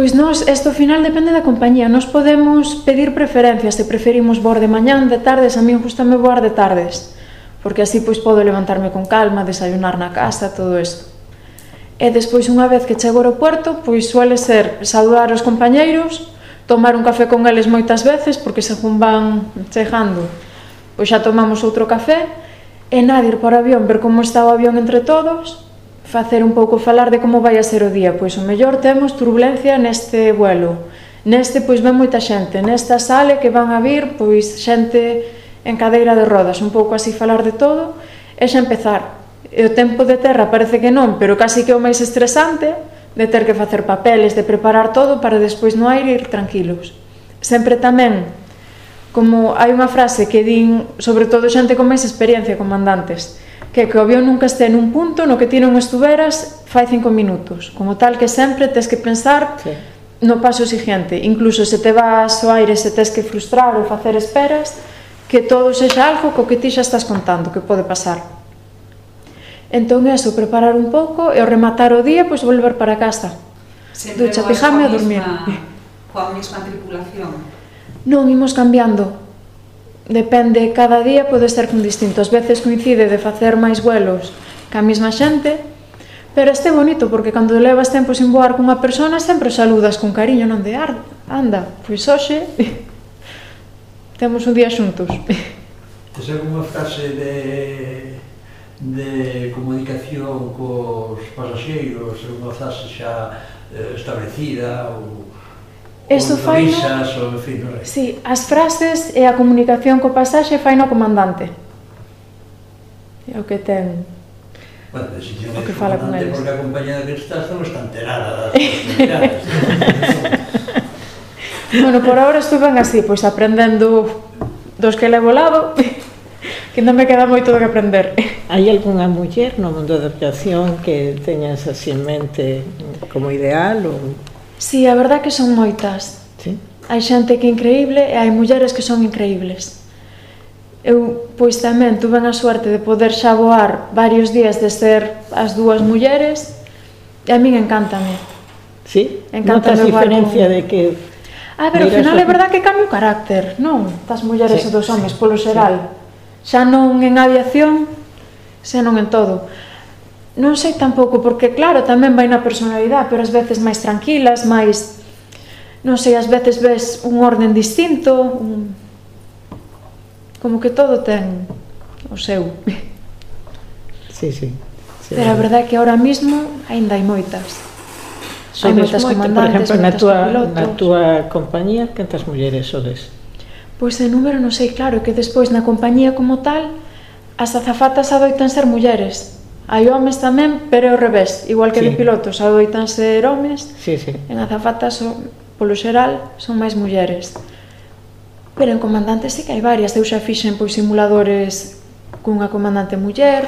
Pois nós, isto ao final depende da compañía. Nós podemos pedir preferencias, se preferimos voar de mañán, de tardes, a min gustame voar de tardes, porque así pois podo levantarme con calma, desayunar na casa, todo isto. E despois, unha vez que chego ao aeroporto, pois suele ser saudar os compañeiros, tomar un café con eles moitas veces, porque según van chegando, pois xa tomamos outro café, e nadir para o avión, ver como está o avión entre todos, facer un pouco falar de como vai a ser o día. Pois o mellor temos turbulencia neste vuelo. Neste pois ven moita xente, nesta sale que van a vir pois xente en cadeira de rodas, un pouco así falar de todo e xa empezar. E o tempo de terra parece que non, pero casi que é o máis estresante de ter que facer papeles, de preparar todo para despois no aire ir tranquilos. Sempre tamén como hai unha frase que din, sobre todo xente con máis experiencia, comandantes, que que o avión nunca este nun punto no que ti non estuveras fai cinco minutos. Como tal que sempre tes que pensar sí. no paso siguiente. Incluso se te vas o aire, se tes que frustrar ou facer esperas, que todo sexa algo co que ti xa estás contando, que pode pasar. Entón, eso, preparar un pouco e ao rematar o día, pois volver para casa. Sempre Ducha, pijama e dormir. Coa mesma tripulación? Non, imos cambiando Depende, cada día pode ser con distintos. Veces coincide de facer máis vuelos ca mesma xente, pero este bonito porque cando levas tempo sin voar cunha persona sempre saludas con cariño, non de ar, anda, pois hoxe (laughs) temos un día xuntos. (laughs) Pois Tes unha frase de de comunicación cos pasaxeiros, unha frase xa eh, establecida ou Eso faino... Ou, en fin, no sí, as frases e a comunicación co pasaxe fai no comandante. É o que ten... Bueno, si o que fala con eles. Porque a compañía que estás non está enterada das (laughs) Bueno, por ahora estou ben así, pois aprendendo dos que levo lado, (laughs) que non me queda moito que aprender. Hai algunha muller no mundo da aviación que teñas así en mente como ideal ou Sí, a verdad que son moitas. Sí. Hai xente que é increíble e hai mulleres que son increíbles. Eu, pois tamén, tuve a suerte de poder xa voar varios días de ser as dúas mulleres e a min encántame. Sí? Encántame Notas diferencia con... de que... A ver, ao final é verdad que cambia o carácter, non? Das mulleres sí, e dos homens, sí, polo xeral. Sí. Xa non en aviación, xa non en todo non sei tampouco, porque claro, tamén vai na personalidade, pero ás veces máis tranquilas, máis, non sei, ás veces ves un orden distinto, un... como que todo ten o seu. Sí, sí. sí pero a verdade é que ahora mesmo aínda hai moitas. Sodes hai moitas moito, comandantes, por exemplo, na túa, pilotos. na túa compañía, cantas mulleres sodes? Pois de número non sei, claro, que despois na compañía como tal, as azafatas adoitan ser mulleres, Hai homes tamén, pero é o revés, igual que sí. de pilotos, adoitan ser homes. Sí, sí. En azafatas son, polo xeral son máis mulleres. Pero en comandantes sí que hai varias, eu xa fixen pois simuladores cunha comandante muller,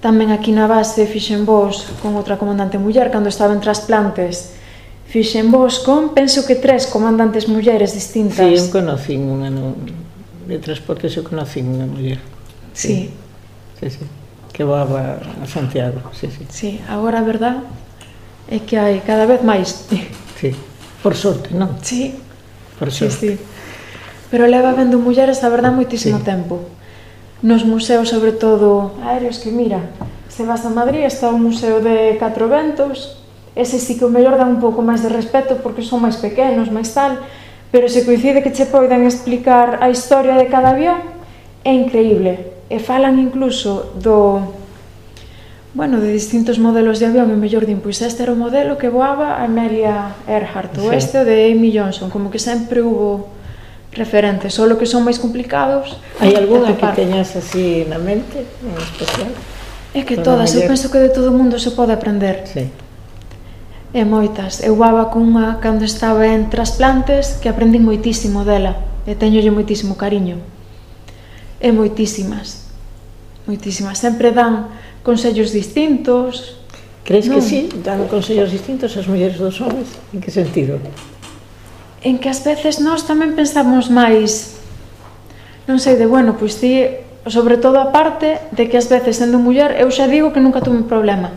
tamén aquí na base fixen vos con outra comandante muller cando estaba en trasplantes. Fixen vos con, penso que tres comandantes mulleres distintas. Sí, eu conocín unha no, de transportes, eu conocín unha muller. Sí. Sí, sí. sí que voaba a Santiago, sí, sí. Sí, agora a verdad é que hai cada vez máis. Sí, por sorte, non? Sí. Por sorte. Sí, sí. Pero leva vendo mulleres, a verdad, moitísimo sí. tempo. Nos museos, sobre todo, aéreos que mira, se vas a Madrid está o Museo de Catro Ventos, ese sí que o mellor dá un pouco máis de respeto porque son máis pequenos, máis tal, pero se coincide que che poidan explicar a historia de cada avión, é increíble e falan incluso do bueno, de distintos modelos de avión, e mellor din, pois este era o modelo que voaba Amelia Earhart, ou sí. este de Amy Johnson, como que sempre hubo referentes, solo que son máis complicados. Hai algunha que teñas así na mente, en especial? É que todas, mayor... eu penso que de todo o mundo se pode aprender. Sí. E moitas. Eu voaba cunha cando estaba en trasplantes que aprendí moitísimo dela e teñolle moitísimo cariño. E moitísimas. Moitísimas. Sempre dan consellos distintos. Crees non? que sí? Dan consellos distintos as mulleres dos homens? En que sentido? En que ás veces nós tamén pensamos máis non sei, de bueno, pois ti sobre todo a parte de que ás veces sendo muller eu xa digo que nunca tuve un problema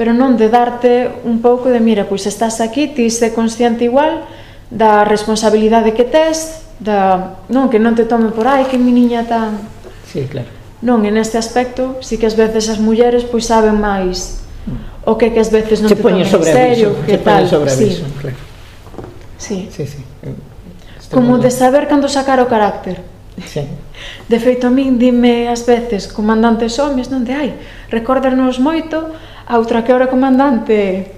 pero non de darte un pouco de mira, pois estás aquí, ti se consciente igual da responsabilidade que tes, da, non, que non te tome por aí, que mi niña tan... Sí, claro. Non, en este aspecto, si que ás veces as mulleres pois saben máis o que que ás veces non se te poñen sobre serio, aviso, que se tal, sobre sí. aviso, claro. Sí. Sí, sí. Eh, Estou Como de saber cando sacar o carácter. Sí. De feito, a min dime ás veces comandantes homes, non de ai, recordarnos moito a outra que era comandante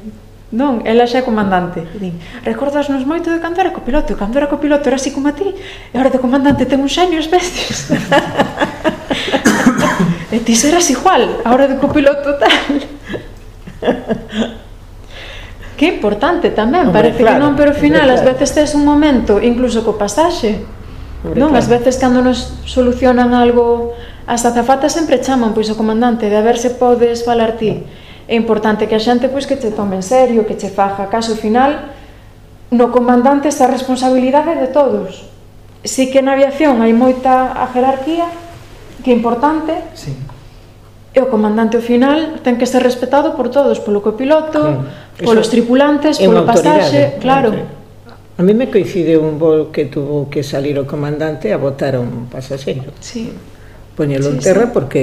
Non, ela xa é comandante. Din, recordasnos moito de cando era copiloto, cando era copiloto era así como a ti, e agora de comandante ten un xeño as veces. (laughs) E ti serás igual, ahora de copiloto tal. que importante tamén, Hombre, parece claro, que non, pero ao final claro. as veces tes un momento, incluso co pasaxe. Hombre, non, claro. as veces cando nos solucionan algo, as azafatas sempre chaman pois o comandante de a ver se podes falar ti. É importante que a xente pois que te tome en serio, que che faja caso final, no comandante está a responsabilidade de todos. Si que na aviación hai moita a jerarquía, que é importante. Sí. E o comandante ao final ten que ser respetado por todos, polo copiloto, claro. polos tripulantes, polo pasaxe, claro. claro. A mí me coincide un voo que tuvo que salir o comandante a botar a un pasaxeiro. Sí. Poñelo sí, en terra sí. porque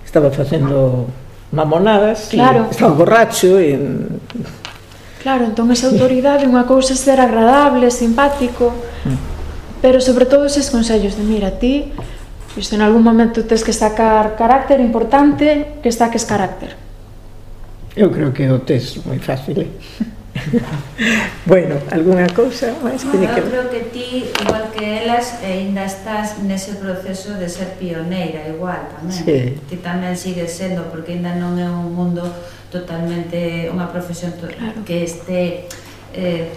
estaba facendo mamonadas, claro. estaba borracho e Claro, entón esa autoridade unha cousa é ser agradable, simpático, mm. pero sobre todo eses consellos de mira, ti Isto en algún momento tens que sacar carácter importante, que saques carácter. Eu creo que o tes moi fácil. Eh? (laughs) bueno, algunha cousa máis que Eu creo que ti, igual que elas, eh, ainda estás nese proceso de ser pioneira, igual tamén. Sí. Ti tamén sigues sendo, porque ainda non é un mundo totalmente, unha profesión claro. que este eh,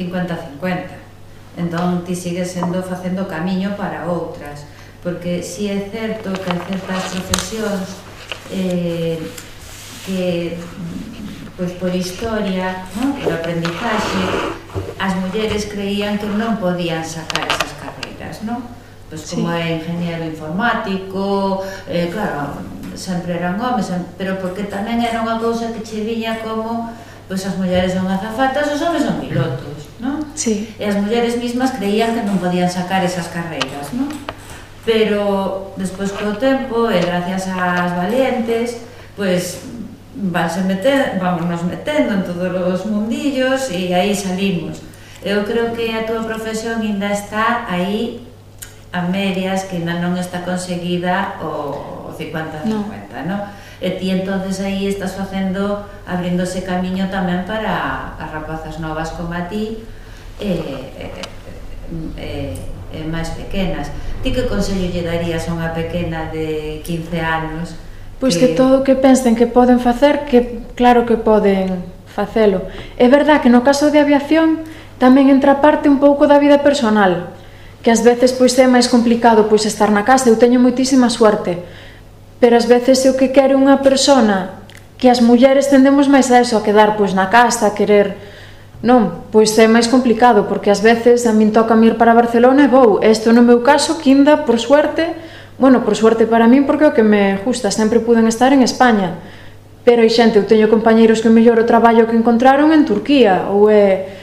50-50. Entón, ti sigues sendo facendo camiño para outras porque si é certo que hai certas profesións eh, que pois por historia, non? por aprendizaxe, as mulleres creían que non podían sacar esas carreiras, non? Pois como sí. é ingeniero informático, eh, claro, sempre eran homes, pero porque tamén era unha cousa que che viña como pois as mulleres son azafatas, os homes son pilotos, non? Sí. E as mulleres mismas creían que non podían sacar esas carreiras, non? pero despois co tempo e gracias ás valientes pois vanse meter, vamos metendo en todos os mundillos e aí salimos eu creo que a túa profesión ainda está aí a medias que ainda non está conseguida o 50-50 no. no? e ti entonces aí estás facendo abrindose camiño tamén para as rapazas novas como a ti e, e, e, e eh, máis pequenas. Ti que consello lle darías a unha pequena de 15 anos? Pois que, que todo o que pensen que poden facer, que claro que poden facelo. É verdad que no caso de aviación tamén entra parte un pouco da vida personal, que ás veces pois é máis complicado pois estar na casa, eu teño moitísima suerte, pero ás veces é o que quere unha persona que as mulleres tendemos máis a eso, a quedar pois na casa, a querer Non, pois é máis complicado, porque ás veces a min toca mir para Barcelona e vou. Isto no meu caso, quinda, por suerte, bueno, por suerte para min, porque o que me gusta, sempre puden estar en España. Pero hai xente, eu teño compañeiros que mellor o traballo que encontraron en Turquía, ou é...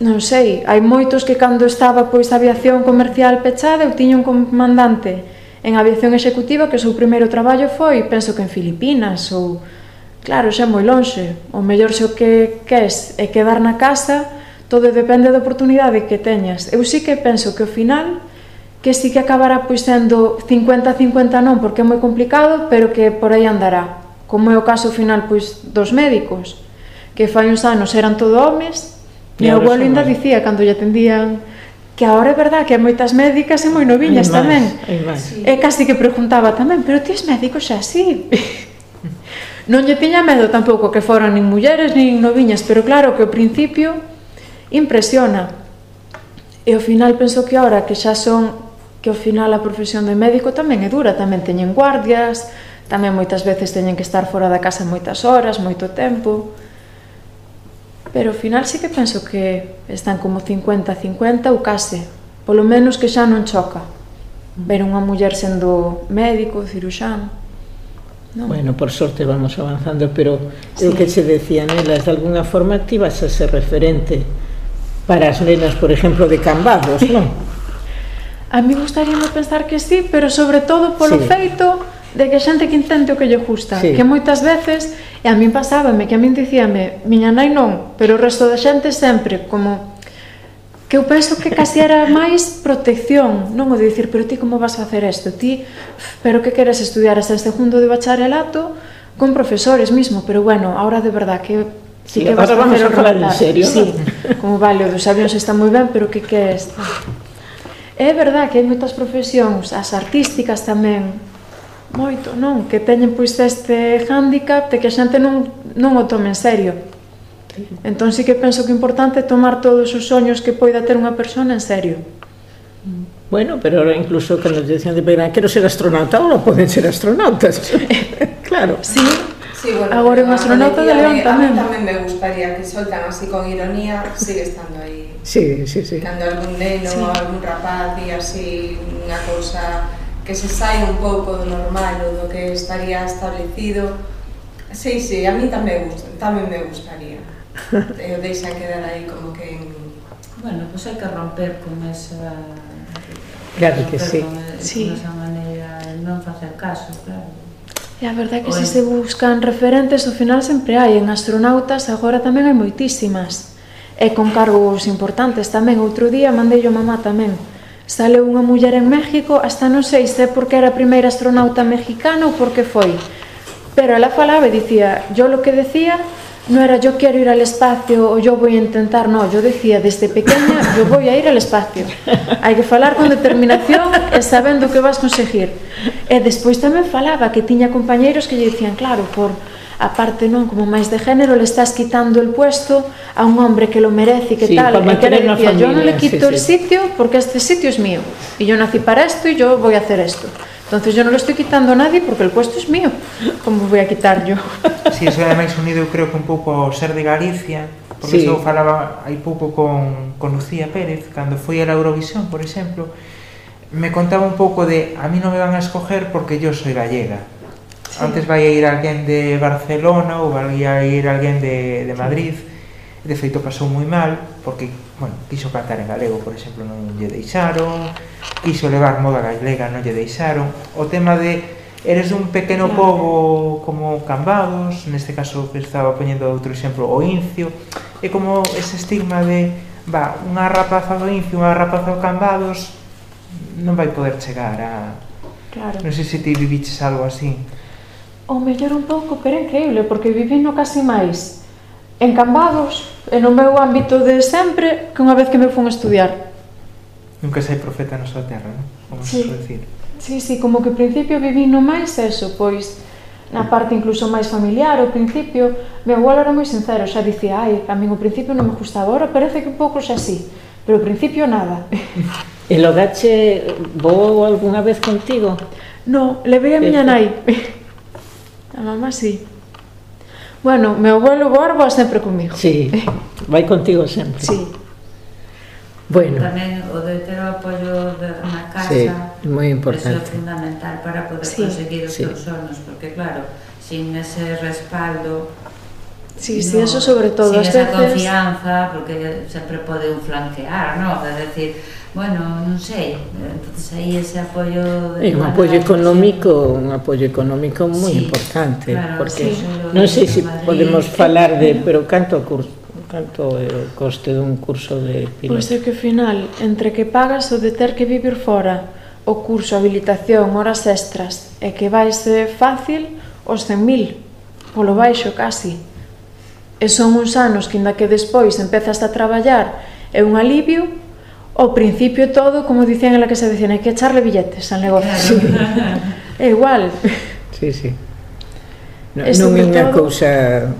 Non sei, hai moitos que cando estaba pois a aviación comercial pechada, eu tiña un comandante en aviación executiva que o seu primeiro traballo foi, penso que en Filipinas ou Claro, xa é moi lonxe. O mellor xo que queres é quedar na casa, todo depende da oportunidade que teñas. Eu sí que penso que ao final que sí que acabará pois sendo 50-50 non, porque é moi complicado, pero que por aí andará. Como é o caso final pois dos médicos, que fai uns anos eran todo homes, e o abuelo ainda dicía cando lle atendían que agora é verdad que hai moitas médicas e moi noviñas tamén. Máis, máis. E casi que preguntaba tamén, pero ti és médico xa así? (laughs) Non lle tiña medo tampouco que foran nin mulleres nin noviñas, pero claro que o principio impresiona. E ao final penso que ahora que xa son que ao final a profesión de médico tamén é dura, tamén teñen guardias, tamén moitas veces teñen que estar fora da casa moitas horas, moito tempo. Pero ao final sí que penso que están como 50-50 ou case, polo menos que xa non choca ver unha muller sendo médico, ciruxán non? Bueno, por sorte vamos avanzando, pero sí. o que se decía nelas, de alguna forma activas a ser referente para as nenas, por exemplo, de Cambados, non? A mí gustaríame pensar que sí, pero sobre todo polo sí. feito de que a xente que intente o que lle gusta, sí. que moitas veces, e a min pasábame, que a min dicíame, miña nai non, pero o resto da xente sempre, como que eu penso que casi era máis protección, non o de dicir, pero ti como vas a facer isto? Ti, pero que queres estudiar hasta este segundo de bacharelato con profesores mismo, pero bueno, ahora de verdad que sí, que vas vamos a falar en serio. Sí, como vale, o dos avións está moi ben, pero que queres? É verdad que hai moitas profesións, as artísticas tamén, moito, non? Que teñen pois este handicap de que a xente non, non o tome en serio Entón sí que penso que é importante tomar todos os soños que poida ter unha persona en serio. Bueno, pero incluso cando dicen de Beirán, quero ser astronauta, ahora poden ser astronautas. (laughs) claro. Sí, Sí, bueno, Agora un astronauta de León tamén. A tamén me gustaría que soltan así con ironía, sigue estando aí. Sí, sí, sí. Cando algún neno sí. ou algún rapaz di así unha cousa que se sai un pouco do normal ou do que estaría establecido. Sí, sí, a mí tamén, gusta, tamén me gustaría. (laughs) e o deixan quedar aí como que en... Bueno, pois pues hai que romper con esa... Claro que sí. Con, sí. con esa maneira de non facer caso, claro. E a verdade é que se se buscan referentes, ao final sempre hai. En astronautas agora tamén hai moitísimas. E con cargos importantes tamén. Outro día mandei yo mamá tamén. Sale unha muller en México, hasta non sei se é porque era a primeira astronauta mexicana ou porque foi. Pero ela falaba e dicía, yo lo que decía no era yo quiero ir al espacio o yo voy a intentar, no, yo decía desde pequeña yo voy a ir al espacio. Hai que falar con determinación e sabendo que vas conseguir. E despois tamén falaba que tiña compañeiros que lle dicían, claro, por aparte non como máis de género le estás quitando el puesto a un hombre que lo merece que sí, tal e que le decía yo no le quito sí, el sí. sitio porque este sitio es mío y yo nací para esto y yo voy a hacer esto Entonces yo no lo estoy quitando a nadie porque el puesto es mío. Como voy a quitar yo? Si, (laughs) sí, eso ademais unido eu creo que un pouco ao ser de Galicia, porque sí. eu falaba hai pouco con, con Lucía Pérez, cando foi a la Eurovisión, por exemplo, me contaba un pouco de a mí non me van a escoger porque yo soy gallega. Sí. Antes vai a ir alguén de Barcelona ou vai a ir alguén de, de Madrid. Sí. De feito pasou moi mal, porque bueno, quiso cantar en galego, por exemplo, non lle deixaron, quiso levar moda galega, non lle deixaron. O tema de eres un pequeno pobo como Cambados, neste caso que estaba poñendo outro exemplo, o Incio, é como ese estigma de, va, unha rapaza do Incio, unha rapaza do Cambados, non vai poder chegar a... Claro. Non sei se ti viviches algo así. O mellor un pouco, pero é increíble, porque vivi no casi máis en Cambados, e no meu ámbito de sempre, que unha vez que me fun estudiar. Nunca sei profeta na súa terra, non? Como sí. se decir. Sí, sí, como que ao principio viví no máis eso, pois na parte incluso máis familiar, ao principio, meu abuelo era moi sincero, xa dicía, ai, a mí ao principio non me gustaba, agora parece que un pouco xa sí, pero ao principio nada. E Logache vou algunha vez contigo? No, levei a miña nai. (laughs) A mamá sí. Bueno, meu abuelo Borba sempre comigo. Sí, vai contigo sempre. Sí. Bueno. Tamén o de ter o apoio na casa sí, moi importante. é fundamental para poder sí, conseguir os sí. teus sonos, porque claro, sin ese respaldo Sí, sí, eso sobre todo. Sin esa veces... confianza, porque sempre pode un flanquear, ¿no? É decir, bueno, non sei, entonces aí ese apoio... É un apoio económico, un apoio económico moi sí, importante, claro, porque sí, non sei se si podemos falar de, pero canto curso canto é eh, o coste dun curso de piloto? Pois é que ao final, entre que pagas o de ter que vivir fora, o curso, habilitación, horas extras, e que vai ser fácil os 100.000, polo baixo casi e son uns anos que inda que despois empezas a traballar é un alivio ao principio todo, como dicían en la que se decían, hai que echarle billetes al negocio. Sí. (laughs) é igual. Sí, sí. No, Esto non é unha todo... cousa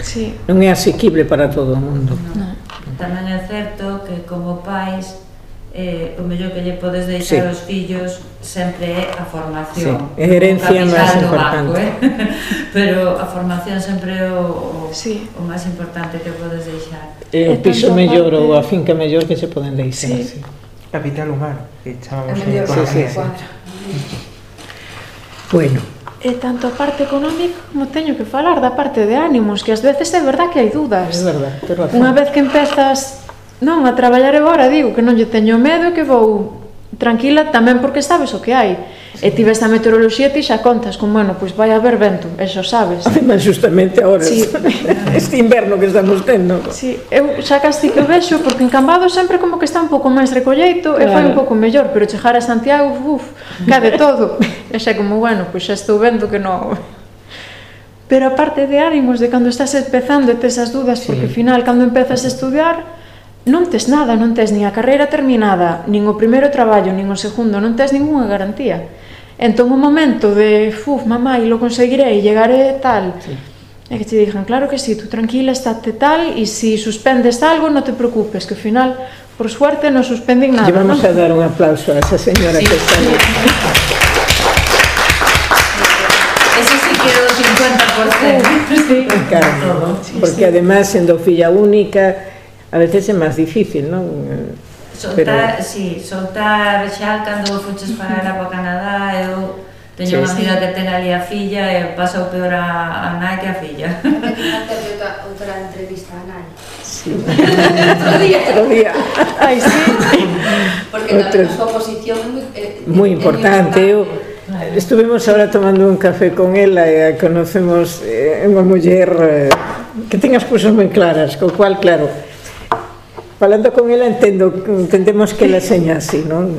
sí. non é asequible para todo o mundo. No. no. Tamén é certo que como pais eh, o mellor que lle podes deixar sí. aos fillos sempre é a formación. Sí. É herencia máis importante. Banco, eh? (laughs) Pero a formación sempre é o, o, sí. o máis importante que podes deixar. É o piso mellor ou a finca mellor que se poden deixar. Sí. sí. Capital humano, que chamamos sí, sí, sí. Bueno, E tanto a parte económica como teño que falar da parte de ánimos, que ás veces é verdad que hai dudas. É verdad, pero Unha vez que empezas Non, a traballar agora digo que non lle teño medo e que vou tranquila tamén porque sabes o que hai. Sí. E ti ves a meteoroloxía ti xa contas con, bueno, pois vai haber vento, e xo sabes. Además, justamente agora, sí. (laughs) este inverno que estamos tendo. Sí, eu xa casi que vexo, porque en Cambado sempre como que está un pouco máis recolleito claro. e foi un pouco mellor, pero chegar a Santiago, uf, cade todo. e xa como, bueno, pois xa estou vendo que non... Pero a parte de ánimos de cando estás empezando e tes as dudas, sí. porque ao final, cando empezas a estudiar, non tes nada, non tes nin a carreira terminada, nin o primeiro traballo, nin o segundo, non tes ningunha garantía. Entón o momento de, fuf, mamá, e lo conseguirei, llegaré tal, sí. é que te dixan, claro que sí, tú tranquila, estate tal, e se si suspendes algo, non te preocupes, que ao final, por suerte, non suspenden nada. Lle vamos ¿no? a dar un aplauso a esa señora sí. que está ali. Ese sí quedou 50%. Sí. Claro, porque además, sendo filla única, a veces é máis difícil, non? Soltar, Pero... sí, soltar xa cando fuches para para Canadá, eu teño sí, unha amiga sí. que ten ali a filla e pasa o peor a, a nai que a filla. (laughs) outra, outra entrevista a nai. Sí. (laughs) Outro día. Outro día. Ai, sí. Porque na a súa posición é eh, moi importante. Eu, estuvimos agora ahora tomando un café con ela e a conocemos eh, unha muller eh, que ten as cousas moi claras, co cual, claro, falando con ela entendo, entendemos que ela seña así, non?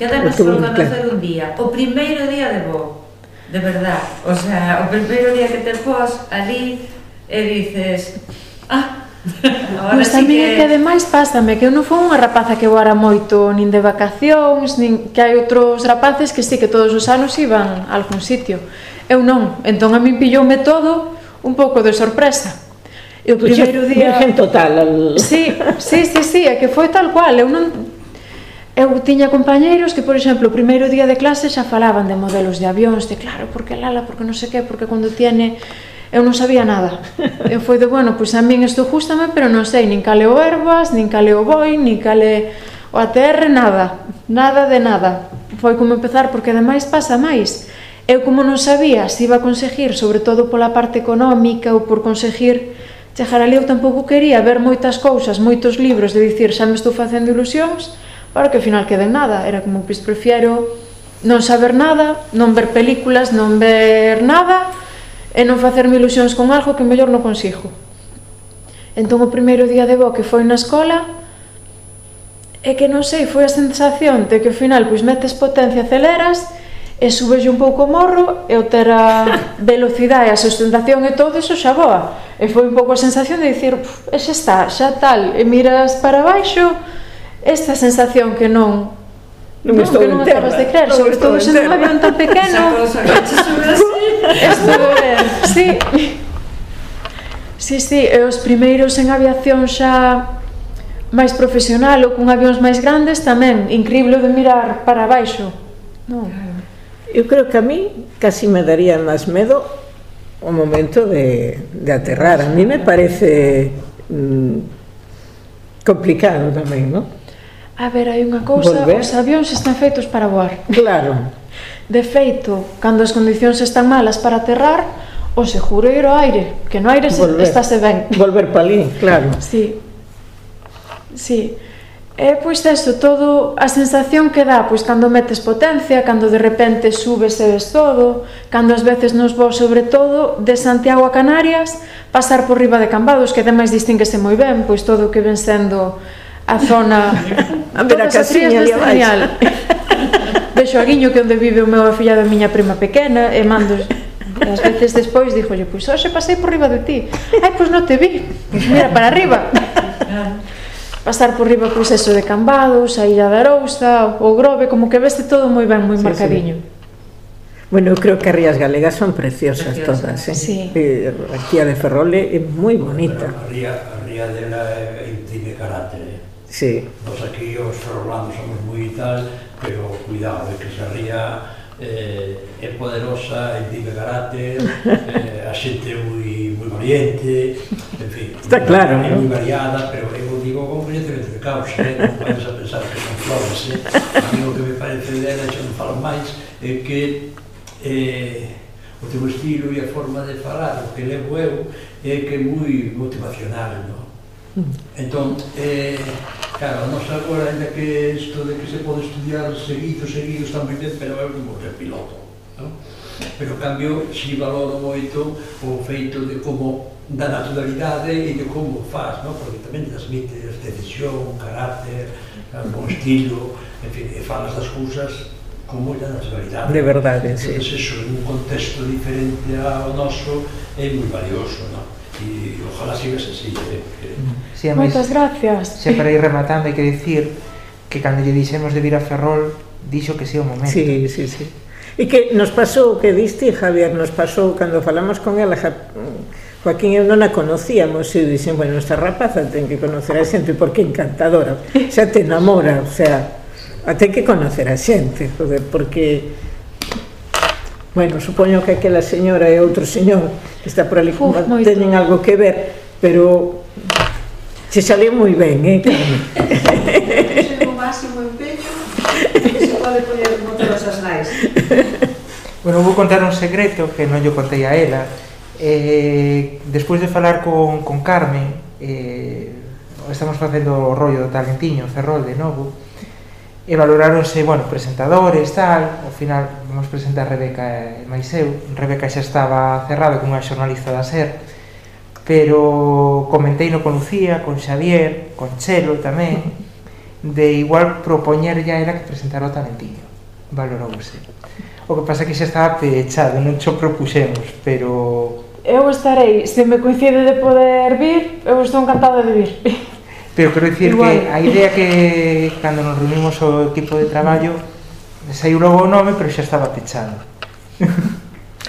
Quedamos por conocer un día, o primeiro día de voo, de verdad. O sea, o primeiro día que te pos ali e dices, ah, (laughs) Ahora Mas sí que... que ademais pásame que eu non fui unha rapaza que voara moito nin de vacacións, nin que hai outros rapaces que sí que todos os anos iban a algún sitio. Eu non, entón a min pilloume todo un pouco de sorpresa E o primeiro día... Virgen total. Al... Sí, sí, sí, sí, é que foi tal cual. Eu non... Eu tiña compañeiros que, por exemplo, o primeiro día de clase xa falaban de modelos de avións, de claro, porque Lala, porque non sei que, porque cando tiene... Eu non sabía nada. Eu foi de, bueno, pois a min isto justame, pero non sei nin cale o Airbus, nin cale o Boeing, nin cale o ATR, nada. Nada de nada. Foi como empezar, porque ademais pasa máis. Eu como non sabía se iba a conseguir, sobre todo pola parte económica ou por conseguir chegar ali eu tampouco quería ver moitas cousas, moitos libros, de dicir, xa me estou facendo ilusións, para que ao final quede nada. Era como, pois, prefiero non saber nada, non ver películas, non ver nada, e non facerme ilusións con algo que mellor non consigo. Entón, o primeiro día de bo que foi na escola, é que non sei, foi a sensación de que ao final pois metes potencia, aceleras, e subes un pouco o morro e o ter a (laughs) velocidade, a sustentación e todo eso xa boa. E foi un pouco a sensación de dicir, e xa está, xa tal, e miras para baixo, esta sensación que non non, non estou que non terra, acabas de creer, non sobre todo sendo un avión tan pequeno. (laughs) Estou ben, sí. Sí, sí, e os primeiros en aviación xa máis profesional ou con avións máis grandes tamén, increíble de mirar para baixo. Non. Claro Eu creo que a mí casi me daría máis medo o momento de, de aterrar. A mí me parece mm, complicado tamén, non? A ver, hai unha cousa, Volver. os avións están feitos para voar. Claro. De feito, cando as condicións están malas para aterrar, o seguro ir ao aire, que no aire Volver. estáse ben. Volver para ali, claro. Sí. Sí. E pois eso, todo a sensación que dá, pois cando metes potencia, cando de repente subes e ves todo, cando ás veces nos vou sobre todo de Santiago a Canarias, pasar por riba de Cambados, que ademais distínguese moi ben, pois todo o que ven sendo a zona a ver a casiña ali abaixo. (laughs) Vexo a Guiño que onde vive o meu afillado a miña prima pequena e mando E ás veces despois díjolle, pois hoxe pasei por riba de ti. Ai, pois non te vi. Pois mira para arriba. (laughs) Ah pasar por riba o proceso de Cambados, a Illa da Arousa, o Grove, como que veste todo moi ben, moi sí, marcadiño. Sí. Bueno, eu creo que as rías galegas son preciosas, preciosas todas, eh? Sí. Eh, aquí a de Ferrole é moi bonita. A ría, a ría dela é, tiene carácter, eh? Sí. Nos aquí os ferrolanos somos moi tal, pero cuidado, é que esa ría eh, é poderosa, é tiene carácter, (laughs) eh, a xente moi, moi valiente, en fin. Está claro, É moi variada, pero é moi digo con coñecemento de causa, eh? non vais a pensar que son flores, eh? a mí o que me parece dela, e non falo máis, é que eh, o teu estilo e a forma de falar, o que levo eu, é que é moi motivacional, non? Mm. Entón, eh, claro, nós agora, ainda que isto de que se pode estudiar seguido, seguido, está moi ben, pero eu non vou ser piloto, non? Pero, cambio, si valoro moito o feito de como da naturalidade e de como faz, no? porque tamén transmites decisión, carácter, eh, bon estilo, en fin, e falas das cousas con moita naturalidade. De verdade, sí. Entón, eso, en un contexto diferente ao noso, é moi valioso, non? E ojalá sigas así. Eh? eh. Sí, además, Moitas gracias. Se para ir rematando, hai que dicir que cando lle dixemos de vir a Ferrol, dixo que sí o momento. Sí, sí, sí. E que nos pasou, que diste, Javier, nos pasou, cando falamos con ela, ja, Joaquín eu non a conocíamos e dixen, bueno, esta rapaza ten que conocer a xente porque é encantadora, (laughs) xa te enamora, o sea, a ten que conocer a xente, joder, porque bueno, supoño que aquela señora e outro señor que está por ali Uf, teñen algo que ver, pero se salió moi ben, eh, (laughs) Carmen. o máximo empeño que se pode poñer en todas as nais. (laughs) Bueno, vou contar un secreto que non yo contei a ela, Eh, despois de falar con, con Carmen, eh, estamos facendo o rollo do Talentiño, Ferrol de novo, e valoráronse, bueno, presentadores, tal, ao final vamos presentar Rebeca e Maiseu, Rebeca xa estaba cerrada con unha xornalista da SER, pero comentei no con Lucía, con Xavier, con Chelo tamén, de igual propoñer ya era que presentara o Talentiño, valorouse. O que pasa que xa estaba pechado, non xo propuxemos, pero eu estarei, se me coincide de poder vir, eu estou encantada de vir. Pero quero dicir Igual. que a idea que cando nos reunimos o equipo de traballo saiu logo o nome, pero xa estaba pechado.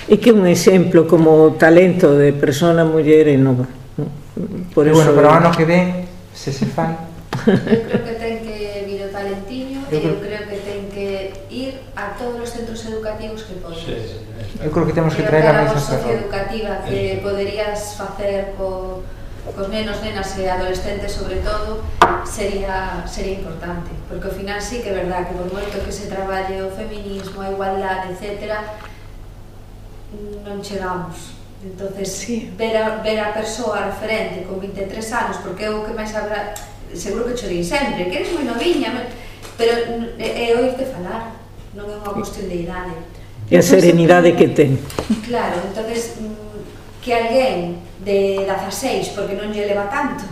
E que un exemplo como talento de persona, muller e nova. Por eso... Bueno, pero ano que ven, se se fan. Eu creo que ten que vir o talentiño, eu, creo... eu creo eu creo que temos que traer a máis esa educativa que poderías facer co, cos nenos, nenas e adolescentes sobre todo sería, sería importante. Porque ao final sí que é verdad que por moito que se traballe o feminismo, a igualdade, etc non chegamos. Entonces sí. ver, a, ver a persoa referente con 23 anos porque é o que máis habrá seguro que chorín sempre que eres moi noviña pero é oírte falar non é unha cuestión de idade e a serenidade que ten. Claro, entonces mm, que alguén de 16, porque non lle leva tanto,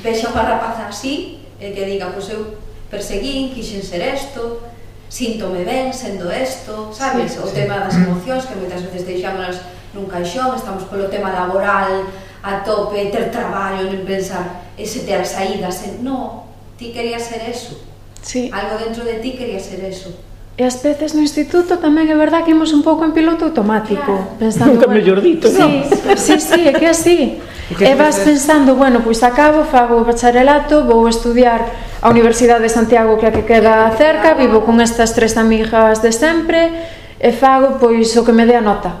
vexa unha rapaza así e que diga, pois eu perseguín, quixen ser isto, síntome ben sendo isto, sabes? Sí, sí. O tema das emocións que moitas veces deixámonos nun caixón, estamos polo tema laboral a tope, ter traballo, non pensar ese ter saídas, no, ti querías ser eso. Sí. Algo dentro de ti quería ser eso. E as veces no instituto tamén é verdad que imos un pouco en piloto automático, claro. pensando, Nunca bueno, mellor dito, sí, non? Sí, sí, é que así. (laughs) E, que e vas veces... pensando, bueno, pois acabo, fago o bacharelato, vou estudiar a Universidade de Santiago que a que queda cerca, vivo con estas tres amigas de sempre e fago pois o que me dé a nota.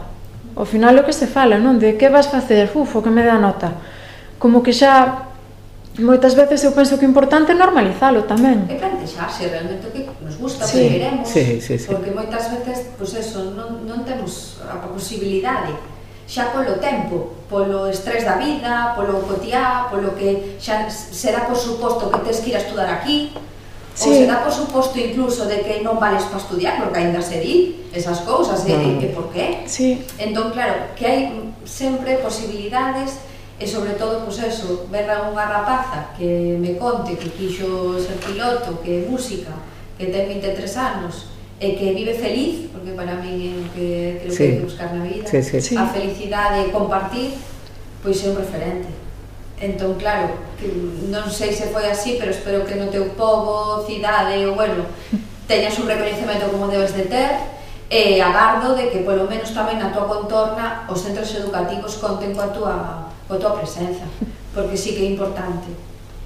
Ao final o que se fala, non? De que vas facer? Uf, o que me dé a nota. Como que xa Moitas veces eu penso que o importante é normalizalo tamén. É plantexarse realmente o que nos gusta, sí. o que queremos, sí, sí, sí. porque moitas veces, pois pues eso, non, non temos a posibilidade xa polo tempo, polo estrés da vida, polo cotiá, polo que xa será por suposto que tes que ir a estudar aquí, sí. ou será por suposto incluso de que non vales para estudiar, porque ainda se di esas cousas, e, mm. e, por qué? Sí. Entón, claro, que hai sempre posibilidades e sobre todo, pois eso, ver a unha rapaza que me conte que quixo ser piloto, que é música, que ten 23 anos e que vive feliz, porque para min é o que creo sí. que hai que buscar na vida, sí, sí, sí. a felicidade e compartir, pois é un referente. Entón, claro, que non sei se foi así, pero espero que no teu povo, cidade, ou bueno, teñas un reconhecemento como debes de ter, e agardo de que polo menos tamén na tua contorna os centros educativos conten coa túa coa tua presenza, porque sí que é importante.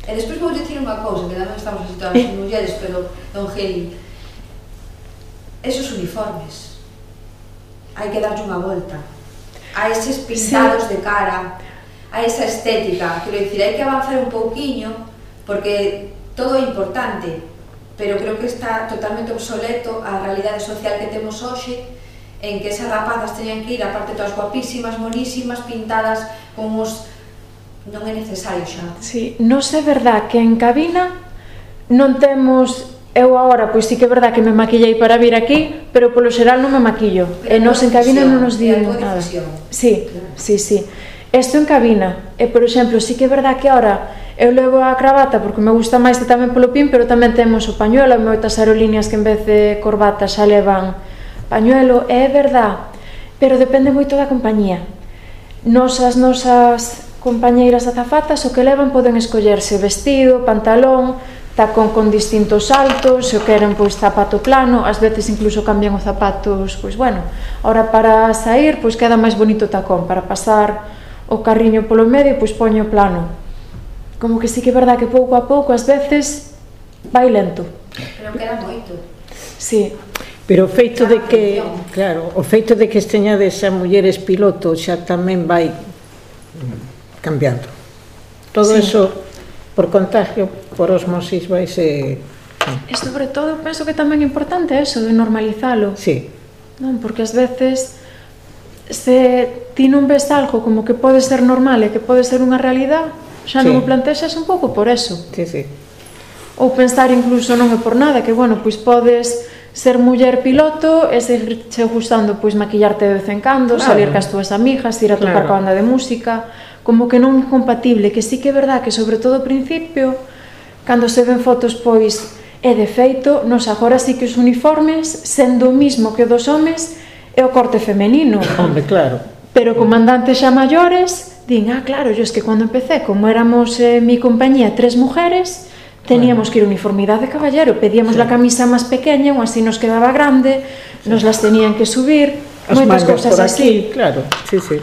E despois vou dicir unha cousa, que tamén estamos a situar as mulleres, pero, don Geli, esos uniformes, hai que darlle unha volta a eses pintados sí. de cara, a esa estética. Quero dicir, hai que avanzar un pouquiño porque todo é importante, pero creo que está totalmente obsoleto a realidade social que temos hoxe en que esas rapazas teñan que ir, aparte todas guapísimas, monísimas, pintadas con os... non é necesario xa. Sí, non sei verdad que en cabina non temos Eu agora, pois sí que é verdad que me maquillei para vir aquí, pero polo xeral non me maquillo. Pero e nos en cabina non nos di nada. Sí, sí, sí. Isto en cabina. E, por exemplo, sí que é verdad que ahora eu levo a cravata porque me gusta máis tamén polo pin, pero tamén temos o pañuelo e moitas aerolíneas que en vez de corbata xa levan pañuelo, é verdad, pero depende moito da compañía. Nos as nosas compañeiras azafatas o que levan poden escollerse vestido, pantalón, tacón con distintos saltos, se o queren pois zapato plano, ás veces incluso cambian os zapatos, pois bueno, ahora para sair pois queda máis bonito o tacón, para pasar o carriño polo medio pois poño plano. Como que sí que é verdad que pouco a pouco ás veces vai lento. Pero queda moito. Sí. Pero o feito de que, claro, o feito de que esteñades a mulleres piloto xa tamén vai cambiando. Todo sí. eso por contagio, por osmosis vai se E sobre todo penso que tamén é importante eso de normalizalo. Sí. Non, porque ás veces se ti non ves algo como que pode ser normal e que pode ser unha realidade, xa sí. non o plantexas un pouco por eso. Sí, sí. Ou pensar incluso non é por nada, que bueno, pois podes ser muller piloto e seguir che gustando pois maquillarte de vez en cando, claro. salir cas túas amigas, ir a tocar claro. coa banda de música, como que non é compatible, que sí que é verdad que sobre todo ao principio, cando se ven fotos pois é de feito, nos agora sí que os uniformes sendo o mismo que o dos homes é o corte femenino. (laughs) Home, claro. Pero comandantes xa maiores din, ah, claro, yo es que cando empecé, como éramos eh, mi compañía tres mujeres, Teníamos que ir uniformidade de caballero, pedíamos sí. camisa máis pequeña, un así nos quedaba grande, nos las tenían que subir, As moitas cousas así. Aquí, claro, sí, sí.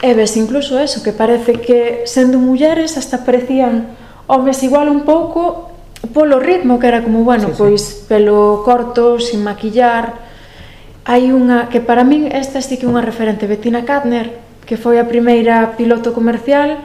E ves incluso eso, que parece que sendo mulleres hasta parecían homes igual un pouco polo ritmo que era como, bueno, sí, pois sí. pelo corto, sin maquillar. Hai unha que para min esta sí que é unha referente, Bettina Katner, que foi a primeira piloto comercial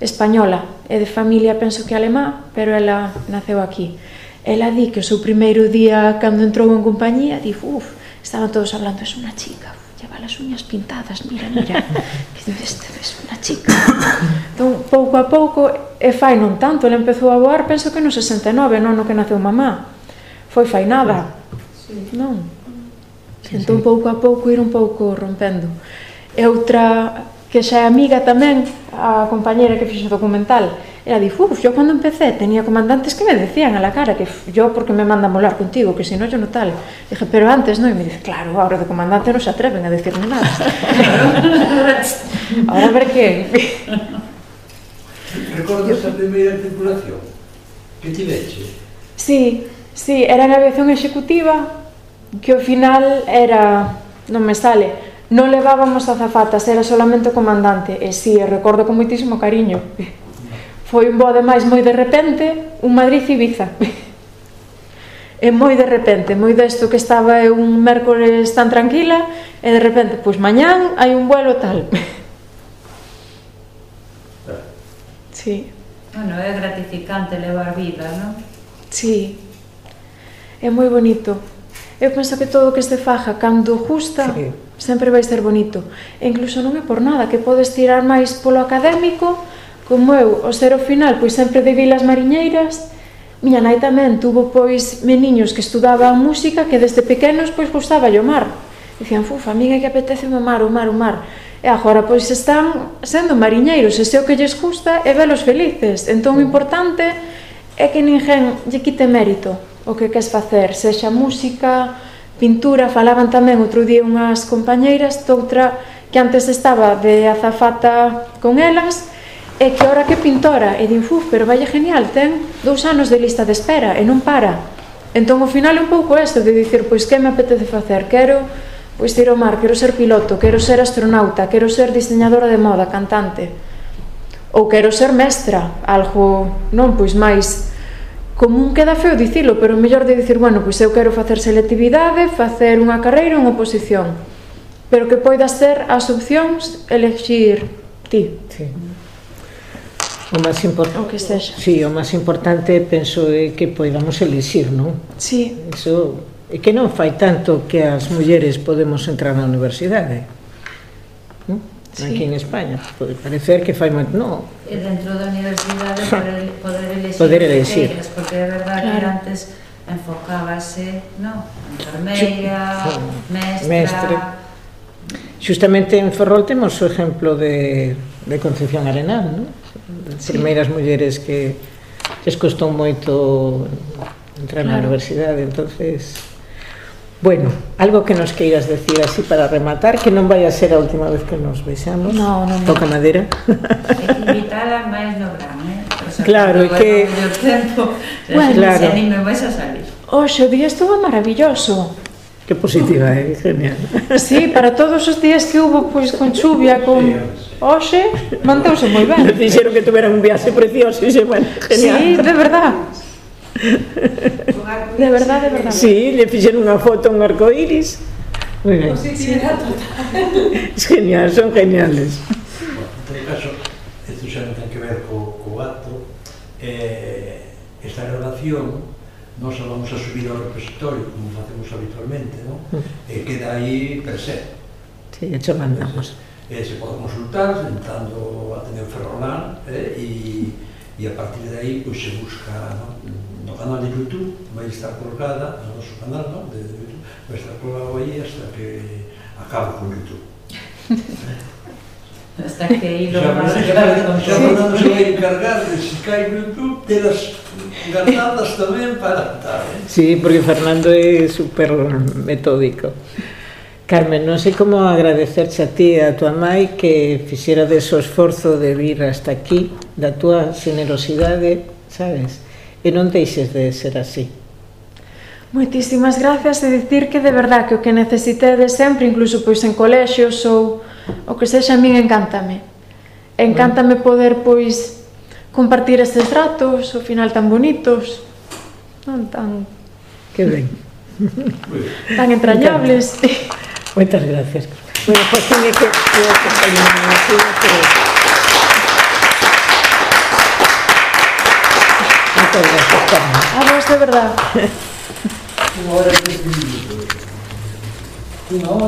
española e de familia penso que alemá, pero ela naceu aquí. Ela di que o seu primeiro día cando entrou en compañía, di, uf, estaban todos hablando, es unha chica, lleva as uñas pintadas, mira, mira, (laughs) que dices, es unha chica. Entón, pouco a pouco, e fai non tanto, ela empezou a voar, penso que no 69, non no que naceu mamá. Foi fai nada. Sí. Non. Sí, entón, sí. pouco a pouco, ir un pouco rompendo. E outra que xa é amiga tamén a compañera que fixo o documental, ela dixo, uf, yo cando empecé tenía comandantes que me decían a la cara que yo porque me mandan molar contigo, que se non yo no tal. Dije, pero antes non, e me dice, claro, ahora de comandante non se atreven a decirme nada. (laughs) ahora a ver que... Recordas a primeira tripulación que ti Si, Sí, sí, era en aviación executiva que ao final era, non me sale, Non levábamos azafatas, era solamente o comandante, e si, sí, recordo con moitísimo cariño. Foi un bo ademais moi de repente, un Madrid Ibiza. E moi de repente, moi desto que estaba eu un mércores tan tranquila, e de repente, pois mañán hai un vuelo tal. (laughs) Sí. Bueno, é gratificante levar vida, non? Sí. É moi bonito. Eu penso que todo o que se faja cando justa sí sempre vai ser bonito. E incluso non é por nada, que podes tirar máis polo académico, como eu, o ser o final, pois sempre de Vilas Mariñeiras, miña nai tamén tuvo pois meniños que estudaban música que desde pequenos pois gustaba o mar. Dicían, fufa, a min é que apetece o mar, o mar, o mar. E agora pois están sendo mariñeiros, e se o que lles gusta é velos felices. Entón o mm. importante é que ninguén lle quite mérito o que queres facer, sexa música, pintura, falaban tamén outro día unhas compañeiras doutra que antes estaba de azafata con elas e que ora que pintora e din, fuf, pero vai genial, ten dous anos de lista de espera e non para. Entón, ao final é un pouco isto de dicir, pois que me apetece facer? Quero pois ir ao mar, quero ser piloto, quero ser astronauta, quero ser diseñadora de moda, cantante ou quero ser mestra, algo non pois máis común queda feo dicilo, pero o mellor de dicir, bueno, pois eu quero facer selectividade, facer unha carreira ou unha oposición. Pero que poidas ter as opcións, elegir ti. Sí. O máis importante. O que sexa. Sí, o máis importante penso é que poidamos elixir, non? Sí. Eso é que non fai tanto que as mulleres podemos entrar na universidade. Non? Sí. Aquí en España, pode parecer que fai moito... non. E dentro da universidade para (laughs) elegir, poder elegir. Que porque é verdade claro. que antes enfocábase, non? Enfermeira, sí. mestra... Mestre. Justamente en Ferrol temos o exemplo de, de Concepción Arenal, non? Sí. primeiras mulleres que les costou moito entrar claro. na universidade, entonces Bueno, algo que nos queiras decir así para rematar, que non vai a ser a última vez que nos vexamos. No, no, no. Toca madera. É que invitada máis no grano. Claro, que... O tempo, bueno, claro. se anime vais a salir. Oxe, o día estuvo maravilloso. Que positiva, é, eh? genial. Sí, para todos os días que hubo, pois, con chuvia, con... Oxe, manteuse moi ben. Nos dixeron que tuveran un viaxe precioso, e bueno, genial. Sí, de verdad. De verdad, de verdad. Sí, le fixeron unha foto un arco iris. Muy ben. sí, total. Es genial, son geniales. eh, esta grabación nos a vamos a subir ao repositorio como facemos habitualmente non? e queda aí per se. Sí, hecho mandamos. E eh, se pode consultar entrando a tener Ferrolán eh, e, e a partir de aí pois, se busca no, no canal de Youtube vai estar colocada no noso canal no, de, de Youtube vai estar colocado aí hasta que acabe con Youtube. (laughs) Ăsta xa Fernando domnul Și encargar de Sky YouTube de las gardadas tamén para tal. Sí, porque Fernando é super metódico. Carmen, non sei como agradecerche a ti e a tua mãe que fixera deso esforzo de vir hasta aquí, da tua generosidade, sabes? E non deixes de ser así. Moitísimas gracias e dicir que de verdad que o que necesitedes sempre, incluso pois en colexios ou o que sexa a min encántame. Encántame poder pois compartir estes ratos, ao final tan bonitos, non tan que ben. (laughs) tan entrañables. Moitas gracias. Bueno, pois pues, tiñe que que que Moitas gracias, Carmen. A vos, de verdade. Unha hora e tres minutos. Unha hora.